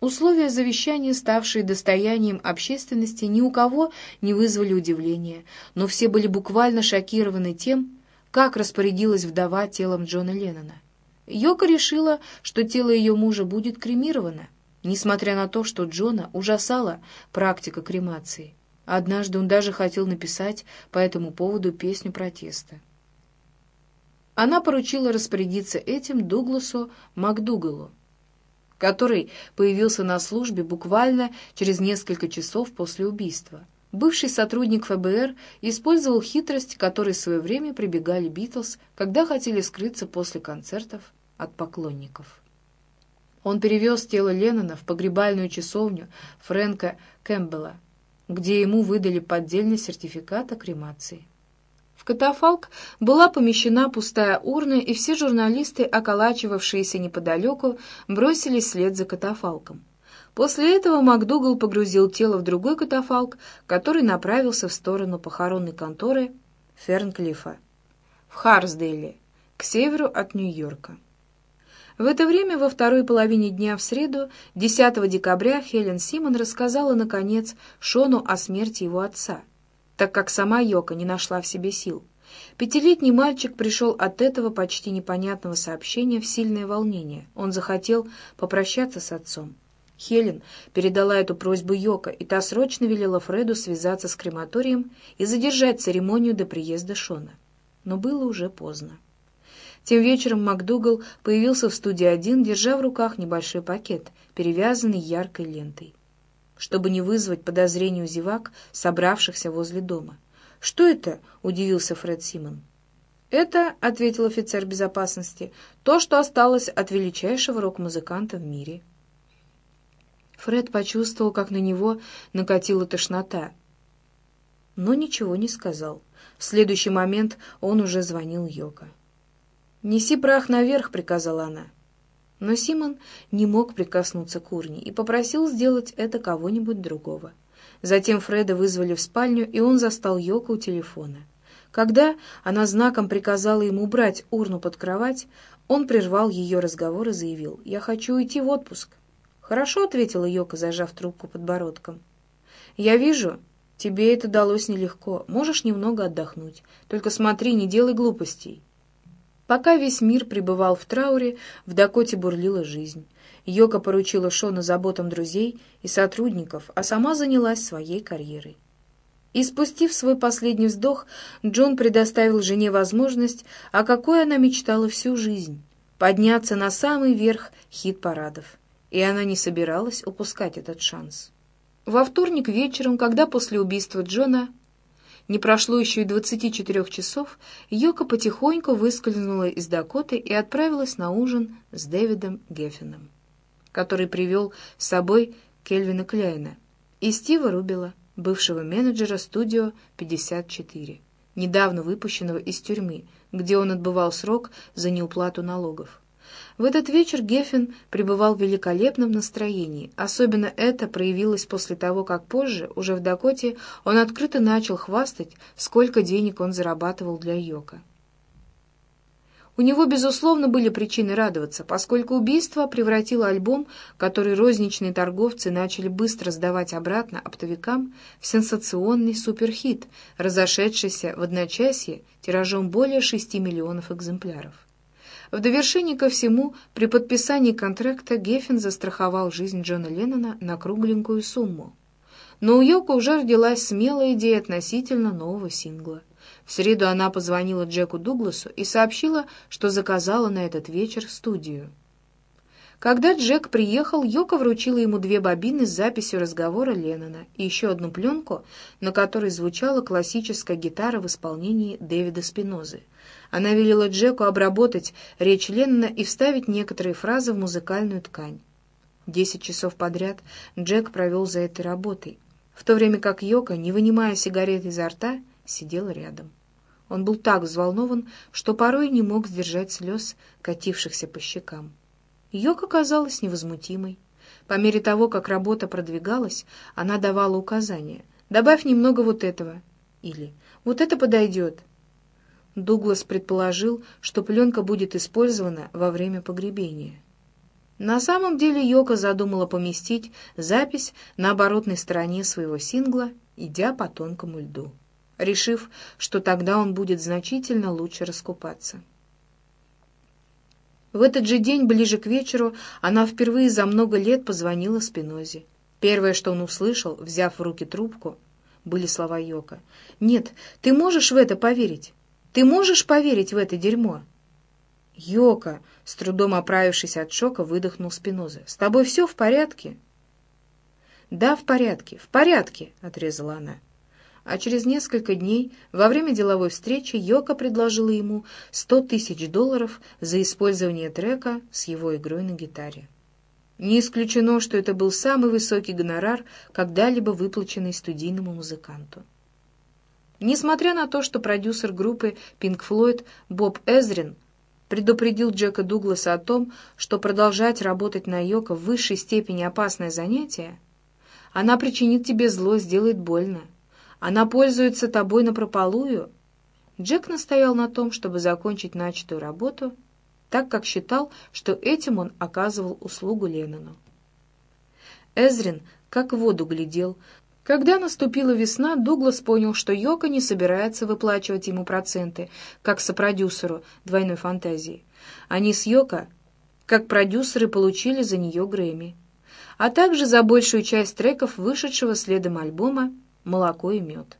Условия завещания, ставшие достоянием общественности, ни у кого не вызвали удивления, но все были буквально шокированы тем, как распорядилась вдова телом Джона Леннона. Йока решила, что тело ее мужа будет кремировано, несмотря на то, что Джона ужасала практика кремации. Однажды он даже хотел написать по этому поводу песню протеста. Она поручила распорядиться этим Дугласу МакДугалу, который появился на службе буквально через несколько часов после убийства. Бывший сотрудник ФБР использовал хитрость, которой в свое время прибегали Битлз, когда хотели скрыться после концертов от поклонников. Он перевез тело Леннона в погребальную часовню Фрэнка Кэмпбелла, где ему выдали поддельный сертификат о кремации. В катафалк была помещена пустая урна, и все журналисты, околачивавшиеся неподалеку, бросились вслед за катафалком. После этого МакДугал погрузил тело в другой катафалк, который направился в сторону похоронной конторы Фернклифа в Харсдейле, к северу от Нью-Йорка. В это время, во второй половине дня в среду, 10 декабря, Хелен Симон рассказала, наконец, Шону о смерти его отца, так как сама Йока не нашла в себе сил. Пятилетний мальчик пришел от этого почти непонятного сообщения в сильное волнение. Он захотел попрощаться с отцом. Хелен передала эту просьбу Йока, и та срочно велела Фреду связаться с крематорием и задержать церемонию до приезда Шона. Но было уже поздно. Тем вечером МакДугал появился в студии один, держа в руках небольшой пакет, перевязанный яркой лентой, чтобы не вызвать подозрений у зевак, собравшихся возле дома. «Что это?» — удивился Фред Симон. «Это, — ответил офицер безопасности, — то, что осталось от величайшего рок-музыканта в мире». Фред почувствовал, как на него накатила тошнота, но ничего не сказал. В следующий момент он уже звонил Йоко. «Неси прах наверх», — приказала она. Но Симон не мог прикоснуться к урне и попросил сделать это кого-нибудь другого. Затем Фреда вызвали в спальню, и он застал Йоко у телефона. Когда она знаком приказала ему убрать урну под кровать, он прервал ее разговор и заявил, «Я хочу уйти в отпуск». «Хорошо», — ответила Йока, зажав трубку подбородком. «Я вижу, тебе это далось нелегко. Можешь немного отдохнуть. Только смотри, не делай глупостей». Пока весь мир пребывал в трауре, в Дакоте бурлила жизнь. Йока поручила Шона заботам друзей и сотрудников, а сама занялась своей карьерой. И спустив свой последний вздох, Джон предоставил жене возможность, о какой она мечтала всю жизнь — подняться на самый верх хит-парадов. И она не собиралась упускать этот шанс. Во вторник вечером, когда после убийства Джона не прошло еще и двадцати четырех часов, Йока потихоньку выскользнула из Дакоты и отправилась на ужин с Дэвидом Геффином, который привел с собой Кельвина Кляйна и Стива Рубила, бывшего менеджера студио 54, недавно выпущенного из тюрьмы, где он отбывал срок за неуплату налогов. В этот вечер Геффин пребывал в великолепном настроении. Особенно это проявилось после того, как позже, уже в Дакоте, он открыто начал хвастать, сколько денег он зарабатывал для Йока. У него, безусловно, были причины радоваться, поскольку убийство превратило альбом, который розничные торговцы начали быстро сдавать обратно оптовикам, в сенсационный суперхит, разошедшийся в одночасье тиражом более 6 миллионов экземпляров. В довершение ко всему, при подписании контракта Геффин застраховал жизнь Джона Леннона на кругленькую сумму. Но у Йоко уже родилась смелая идея относительно нового сингла. В среду она позвонила Джеку Дугласу и сообщила, что заказала на этот вечер студию. Когда Джек приехал, Йока вручила ему две бобины с записью разговора Леннона и еще одну пленку, на которой звучала классическая гитара в исполнении Дэвида Спинозы. Она велела Джеку обработать речь Леннона и вставить некоторые фразы в музыкальную ткань. Десять часов подряд Джек провел за этой работой, в то время как Йока, не вынимая сигарет изо рта, сидел рядом. Он был так взволнован, что порой не мог сдержать слез, катившихся по щекам. Йока казалась невозмутимой. По мере того, как работа продвигалась, она давала указания. «Добавь немного вот этого» или «Вот это подойдет». Дуглас предположил, что пленка будет использована во время погребения. На самом деле Йока задумала поместить запись на оборотной стороне своего сингла, идя по тонкому льду, решив, что тогда он будет значительно лучше раскупаться. В этот же день, ближе к вечеру, она впервые за много лет позвонила Спинозе. Первое, что он услышал, взяв в руки трубку, были слова Йока. «Нет, ты можешь в это поверить? Ты можешь поверить в это дерьмо?» «Йока!» — с трудом оправившись от шока, выдохнул Спиноза. «С тобой все в порядке?» «Да, в порядке, в порядке!» — отрезала она. А через несколько дней, во время деловой встречи, Йока предложила ему сто тысяч долларов за использование трека с его игрой на гитаре. Не исключено, что это был самый высокий гонорар, когда-либо выплаченный студийному музыканту. Несмотря на то, что продюсер группы Pink Floyd Боб Эзрин предупредил Джека Дугласа о том, что продолжать работать на Йоко в высшей степени опасное занятие, она причинит тебе зло, сделает больно. Она пользуется тобой напропалую. Джек настоял на том, чтобы закончить начатую работу, так как считал, что этим он оказывал услугу Леннону. Эзрин как в воду глядел, когда наступила весна, Дуглас понял, что Йока не собирается выплачивать ему проценты, как сопродюсеру «Двойной фантазии». Они с Йока, как продюсеры, получили за нее Грэмми, а также за большую часть треков, вышедшего следом альбома «Молоко и мед».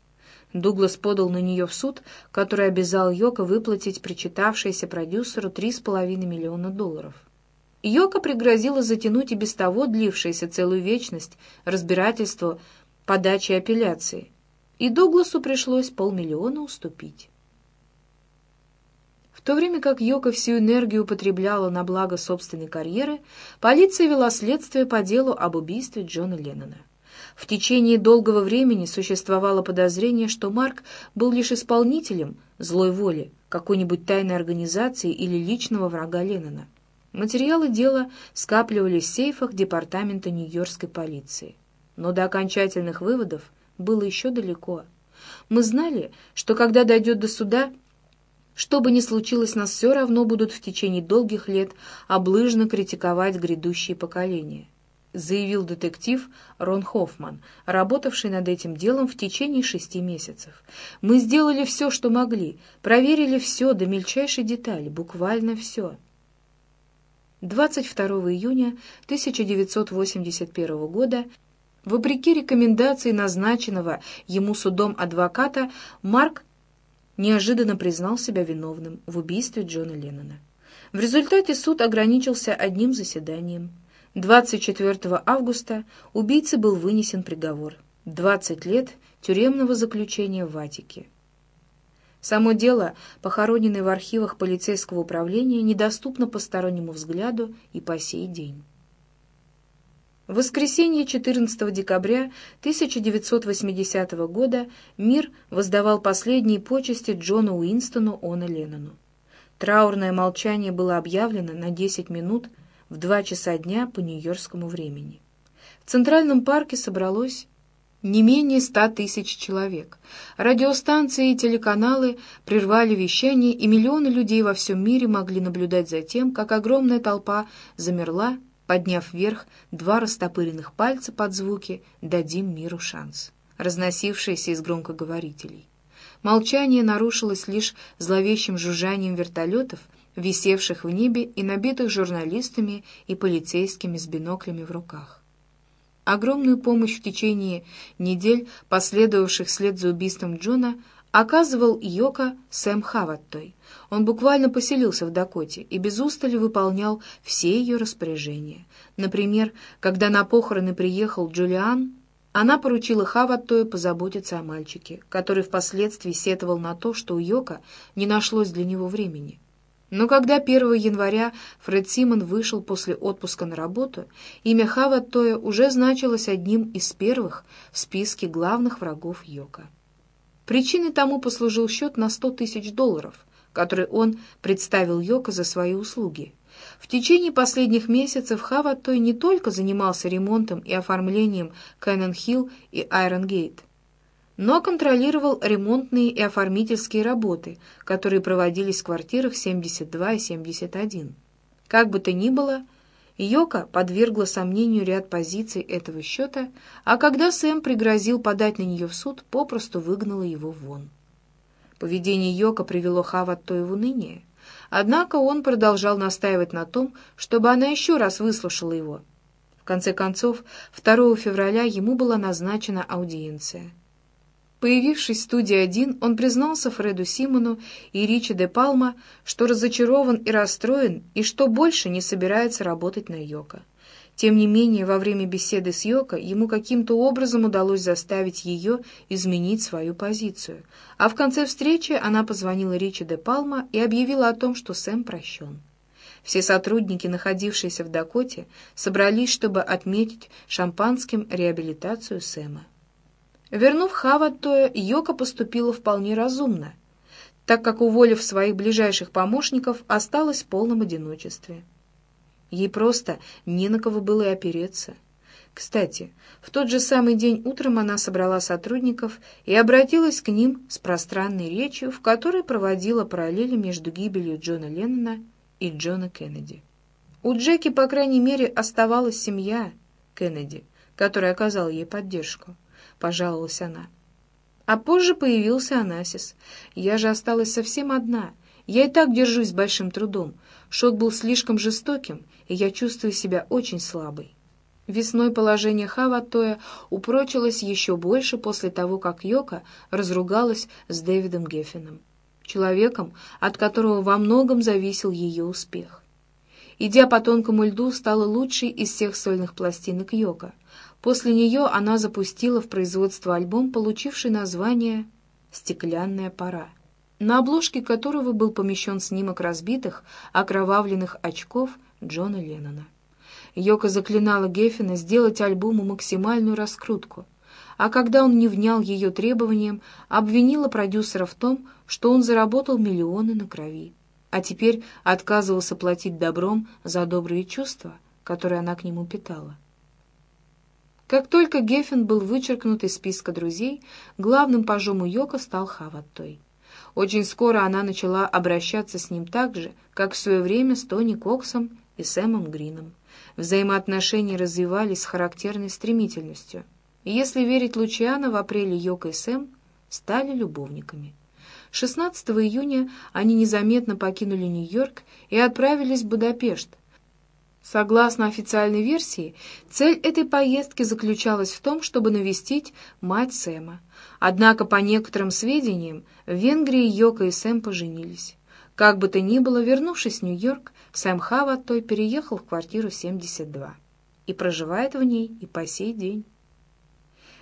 Дуглас подал на нее в суд, который обязал Йока выплатить причитавшееся продюсеру 3,5 миллиона долларов. Йока пригрозила затянуть и без того длившееся целую вечность разбирательство подачи апелляции, и Дугласу пришлось полмиллиона уступить. В то время как Йока всю энергию употребляла на благо собственной карьеры, полиция вела следствие по делу об убийстве Джона Леннона. В течение долгого времени существовало подозрение, что Марк был лишь исполнителем злой воли какой-нибудь тайной организации или личного врага Леннона. Материалы дела скапливались в сейфах департамента Нью-Йоркской полиции. Но до окончательных выводов было еще далеко. Мы знали, что когда дойдет до суда, что бы ни случилось, нас все равно будут в течение долгих лет облыжно критиковать грядущие поколения, заявил детектив Рон Хоффман, работавший над этим делом в течение шести месяцев. Мы сделали все, что могли, проверили все до мельчайшей детали, буквально все. 22 июня 1981 года Вопреки рекомендации назначенного ему судом адвоката, Марк неожиданно признал себя виновным в убийстве Джона Леннона. В результате суд ограничился одним заседанием. 24 августа убийце был вынесен приговор – 20 лет тюремного заключения в Ватике. Само дело, похороненное в архивах полицейского управления, недоступно постороннему взгляду и по сей день. В воскресенье 14 декабря 1980 года мир воздавал последние почести Джону Уинстону Она Леннону. Траурное молчание было объявлено на 10 минут в 2 часа дня по нью-йоркскому времени. В Центральном парке собралось не менее ста тысяч человек. Радиостанции и телеканалы прервали вещание, и миллионы людей во всем мире могли наблюдать за тем, как огромная толпа замерла подняв вверх два растопыренных пальца под звуки «Дадим миру шанс», разносившиеся из громкоговорителей. Молчание нарушилось лишь зловещим жужжанием вертолетов, висевших в небе и набитых журналистами и полицейскими с биноклями в руках. Огромную помощь в течение недель, последовавших вслед за убийством Джона, оказывал Йока Сэм Хаваттой. Он буквально поселился в Дакоте и без устали выполнял все ее распоряжения. Например, когда на похороны приехал Джулиан, она поручила Хаваттою позаботиться о мальчике, который впоследствии сетовал на то, что у Йока не нашлось для него времени. Но когда 1 января Фред Симон вышел после отпуска на работу, имя Хаваттоя уже значилось одним из первых в списке главных врагов Йока. Причиной тому послужил счет на 100 тысяч долларов, который он представил Йоко за свои услуги. В течение последних месяцев Хаваттой не только занимался ремонтом и оформлением Кэннон Хилл и Айрон Гейт, но контролировал ремонтные и оформительские работы, которые проводились в квартирах 72 и 71. Как бы то ни было, Йока подвергла сомнению ряд позиций этого счета, а когда Сэм пригрозил подать на нее в суд, попросту выгнала его вон. Поведение Йока привело Хаваттою в уныние, однако он продолжал настаивать на том, чтобы она еще раз выслушала его. В конце концов, 2 февраля ему была назначена аудиенция — Появившись в студии один, он признался Фреду Симону и Ричи де Палма, что разочарован и расстроен, и что больше не собирается работать на Йоко. Тем не менее, во время беседы с Йоко ему каким-то образом удалось заставить ее изменить свою позицию, а в конце встречи она позвонила Ричи де Палма и объявила о том, что Сэм прощен. Все сотрудники, находившиеся в Дакоте, собрались, чтобы отметить шампанским реабилитацию Сэма. Вернув Хаваттоя, Йока поступила вполне разумно, так как, уволив своих ближайших помощников, осталась в полном одиночестве. Ей просто не на кого было и опереться. Кстати, в тот же самый день утром она собрала сотрудников и обратилась к ним с пространной речью, в которой проводила параллели между гибелью Джона Леннона и Джона Кеннеди. У Джеки, по крайней мере, оставалась семья Кеннеди, которая оказала ей поддержку пожаловалась она. А позже появился Анасис. Я же осталась совсем одна. Я и так держусь большим трудом. Шок был слишком жестоким, и я чувствую себя очень слабой. Весной положение Хаватоя упрочилось еще больше после того, как Йока разругалась с Дэвидом Геффином, человеком, от которого во многом зависел ее успех. Идя по тонкому льду, стала лучшей из всех сольных пластинок Йока. После нее она запустила в производство альбом, получивший название «Стеклянная пора». на обложке которого был помещен снимок разбитых, окровавленных очков Джона Леннона. Йока заклинала Геффина сделать альбому максимальную раскрутку, а когда он не внял ее требованиям, обвинила продюсера в том, что он заработал миллионы на крови, а теперь отказывался платить добром за добрые чувства, которые она к нему питала. Как только Геффин был вычеркнут из списка друзей, главным пажом у Йока стал Хаваттой. Очень скоро она начала обращаться с ним так же, как в свое время с Тони Коксом и Сэмом Грином. Взаимоотношения развивались с характерной стремительностью. И если верить Лучиано, в апреле Йока и Сэм стали любовниками. 16 июня они незаметно покинули Нью-Йорк и отправились в Будапешт, Согласно официальной версии, цель этой поездки заключалась в том, чтобы навестить мать Сэма. Однако, по некоторым сведениям, в Венгрии Йока и Сэм поженились. Как бы то ни было, вернувшись в Нью-Йорк, Сэм Хаваттой переехал в квартиру 72 и проживает в ней и по сей день.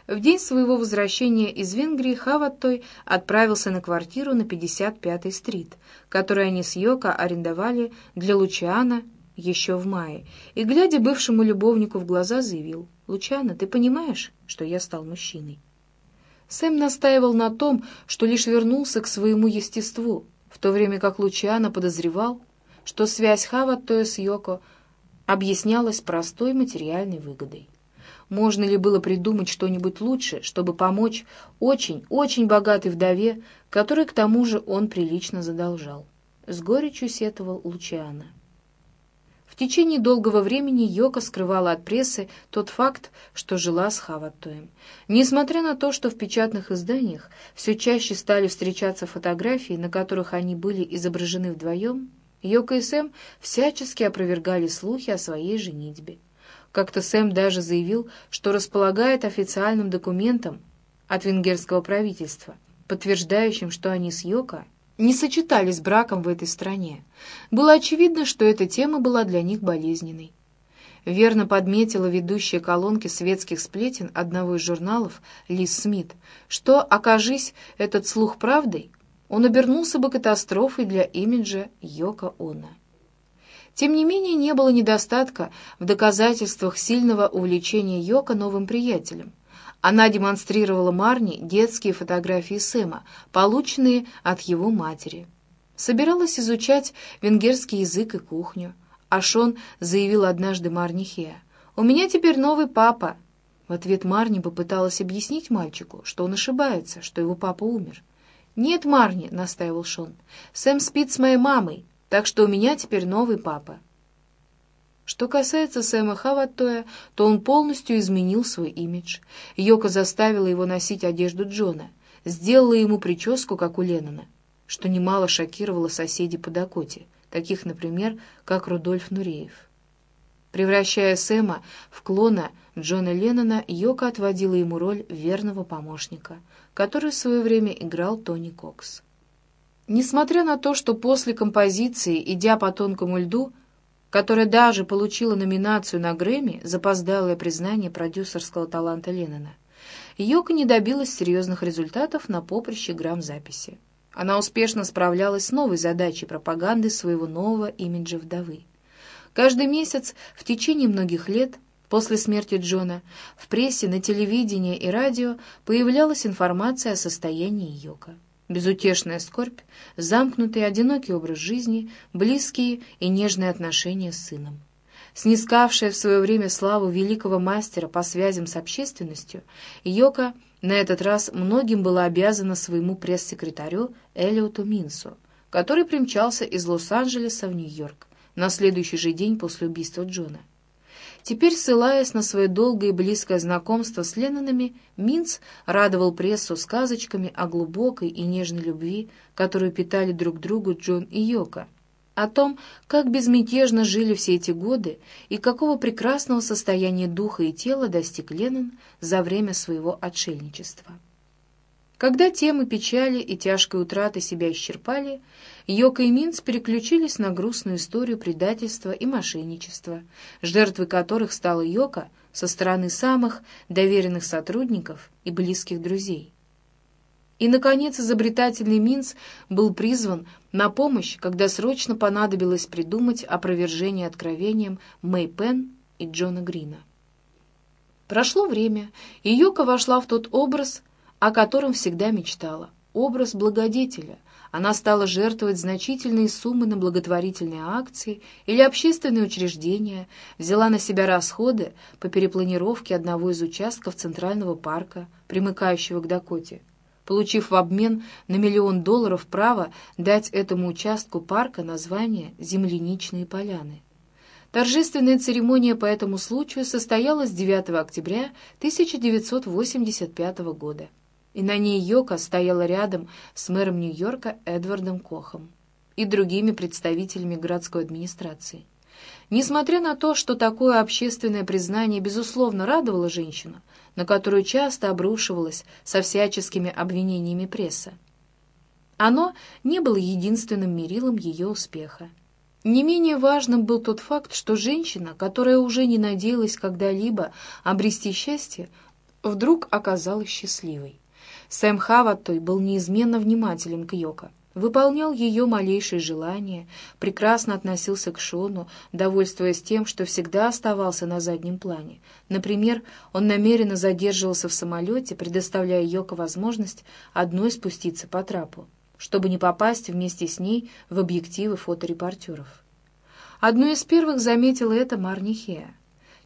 В день своего возвращения из Венгрии Хаваттой отправился на квартиру на 55-й стрит, которую они с Йоко арендовали для Лучиана еще в мае, и, глядя бывшему любовнику в глаза, заявил, «Лучано, ты понимаешь, что я стал мужчиной?» Сэм настаивал на том, что лишь вернулся к своему естеству, в то время как Лучано подозревал, что связь Хаваттоя с Йоко объяснялась простой материальной выгодой. Можно ли было придумать что-нибудь лучше, чтобы помочь очень-очень богатой вдове, которой к тому же он прилично задолжал? С горечью сетовал Лучиано. Течение долгого времени Йока скрывала от прессы тот факт, что жила с Хаватоем. Несмотря на то, что в печатных изданиях все чаще стали встречаться фотографии, на которых они были изображены вдвоем, Йока и Сэм всячески опровергали слухи о своей женитьбе. Как-то Сэм даже заявил, что располагает официальным документом от венгерского правительства, подтверждающим, что они с Йоко не сочетались браком в этой стране. Было очевидно, что эта тема была для них болезненной. Верно подметила ведущая колонки светских сплетен одного из журналов Лиз Смит, что, окажись этот слух правдой, он обернулся бы катастрофой для имиджа Йока Оно. Тем не менее, не было недостатка в доказательствах сильного увлечения Йока новым приятелем. Она демонстрировала Марни детские фотографии Сэма, полученные от его матери. Собиралась изучать венгерский язык и кухню. А Шон заявил однажды Марни Хеа, «У меня теперь новый папа». В ответ Марни попыталась объяснить мальчику, что он ошибается, что его папа умер. «Нет, Марни», — настаивал Шон, — «Сэм спит с моей мамой, так что у меня теперь новый папа». Что касается Сэма Хаваттоя, то он полностью изменил свой имидж. Йока заставила его носить одежду Джона, сделала ему прическу, как у Леннона, что немало шокировало соседей по Дакоте, таких, например, как Рудольф Нуреев. Превращая Сэма в клона Джона Леннона, Йока отводила ему роль верного помощника, который в свое время играл Тони Кокс. Несмотря на то, что после композиции «Идя по тонкому льду» которая даже получила номинацию на Грэмми запоздалое признание продюсерского таланта Леннона. Йока не добилась серьезных результатов на поприще грамзаписи. Она успешно справлялась с новой задачей пропаганды своего нового имиджа вдовы. Каждый месяц в течение многих лет после смерти Джона в прессе, на телевидении и радио появлялась информация о состоянии Йока безутешная скорбь, замкнутый одинокий образ жизни, близкие и нежные отношения с сыном. Снискавшая в свое время славу великого мастера по связям с общественностью, Йока на этот раз многим была обязана своему пресс-секретарю Элиоту Минсу, который примчался из Лос-Анджелеса в Нью-Йорк на следующий же день после убийства Джона. Теперь, ссылаясь на свое долгое и близкое знакомство с Леннонами, Минц радовал прессу сказочками о глубокой и нежной любви, которую питали друг другу Джон и Йока, о том, как безмятежно жили все эти годы и какого прекрасного состояния духа и тела достиг Леннон за время своего отшельничества. Когда темы печали и тяжкой утраты себя исчерпали, Йока и Минц переключились на грустную историю предательства и мошенничества, жертвой которых стала Йока со стороны самых доверенных сотрудников и близких друзей. И, наконец, изобретательный Минц был призван на помощь, когда срочно понадобилось придумать опровержение откровением Мэй Пен и Джона Грина. Прошло время, и Йока вошла в тот образ, о котором всегда мечтала — образ благодетеля. Она стала жертвовать значительные суммы на благотворительные акции или общественные учреждения, взяла на себя расходы по перепланировке одного из участков Центрального парка, примыкающего к Дакоте, получив в обмен на миллион долларов право дать этому участку парка название «Земляничные поляны». Торжественная церемония по этому случаю состоялась 9 октября 1985 года, и на ней Йока стояла рядом с мэром Нью-Йорка Эдвардом Кохом и другими представителями городской администрации. Несмотря на то, что такое общественное признание безусловно радовало женщину, на которую часто обрушивалась со всяческими обвинениями пресса. Оно не было единственным мерилом ее успеха. Не менее важным был тот факт, что женщина, которая уже не надеялась когда-либо обрести счастье, вдруг оказалась счастливой. Сэм Хаваттой был неизменно внимателен к Йоко выполнял ее малейшие желания, прекрасно относился к Шону, довольствуясь тем, что всегда оставался на заднем плане. Например, он намеренно задерживался в самолете, предоставляя Йоко возможность одной спуститься по трапу, чтобы не попасть вместе с ней в объективы фоторепортеров. Одной из первых заметила это Марни Хеа.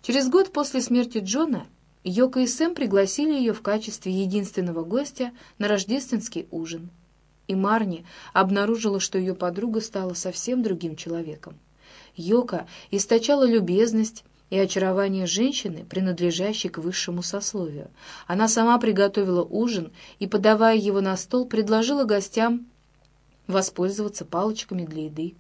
Через год после смерти Джона Йоко и Сэм пригласили ее в качестве единственного гостя на рождественский ужин — и Марни обнаружила, что ее подруга стала совсем другим человеком. Йока источала любезность и очарование женщины, принадлежащей к высшему сословию. Она сама приготовила ужин и, подавая его на стол, предложила гостям воспользоваться палочками для еды.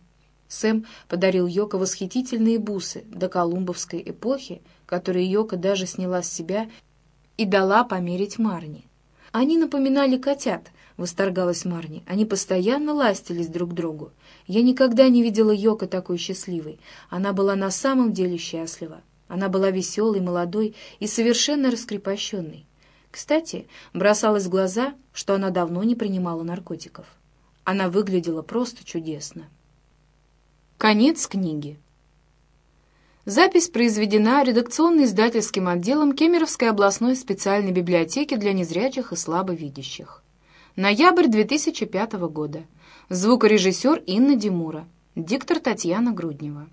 Сэм подарил Йоко восхитительные бусы до колумбовской эпохи, которые Йока даже сняла с себя и дала померить Марни. Они напоминали котят, — восторгалась Марни. Они постоянно ластились друг другу. Я никогда не видела Йока такой счастливой. Она была на самом деле счастлива. Она была веселой, молодой и совершенно раскрепощенной. Кстати, бросалось в глаза, что она давно не принимала наркотиков. Она выглядела просто чудесно. Конец книги. Запись произведена редакционно-издательским отделом Кемеровской областной специальной библиотеки для незрячих и слабовидящих. Ноябрь 2005 года. Звукорежиссер Инна Димура. Диктор Татьяна Груднева.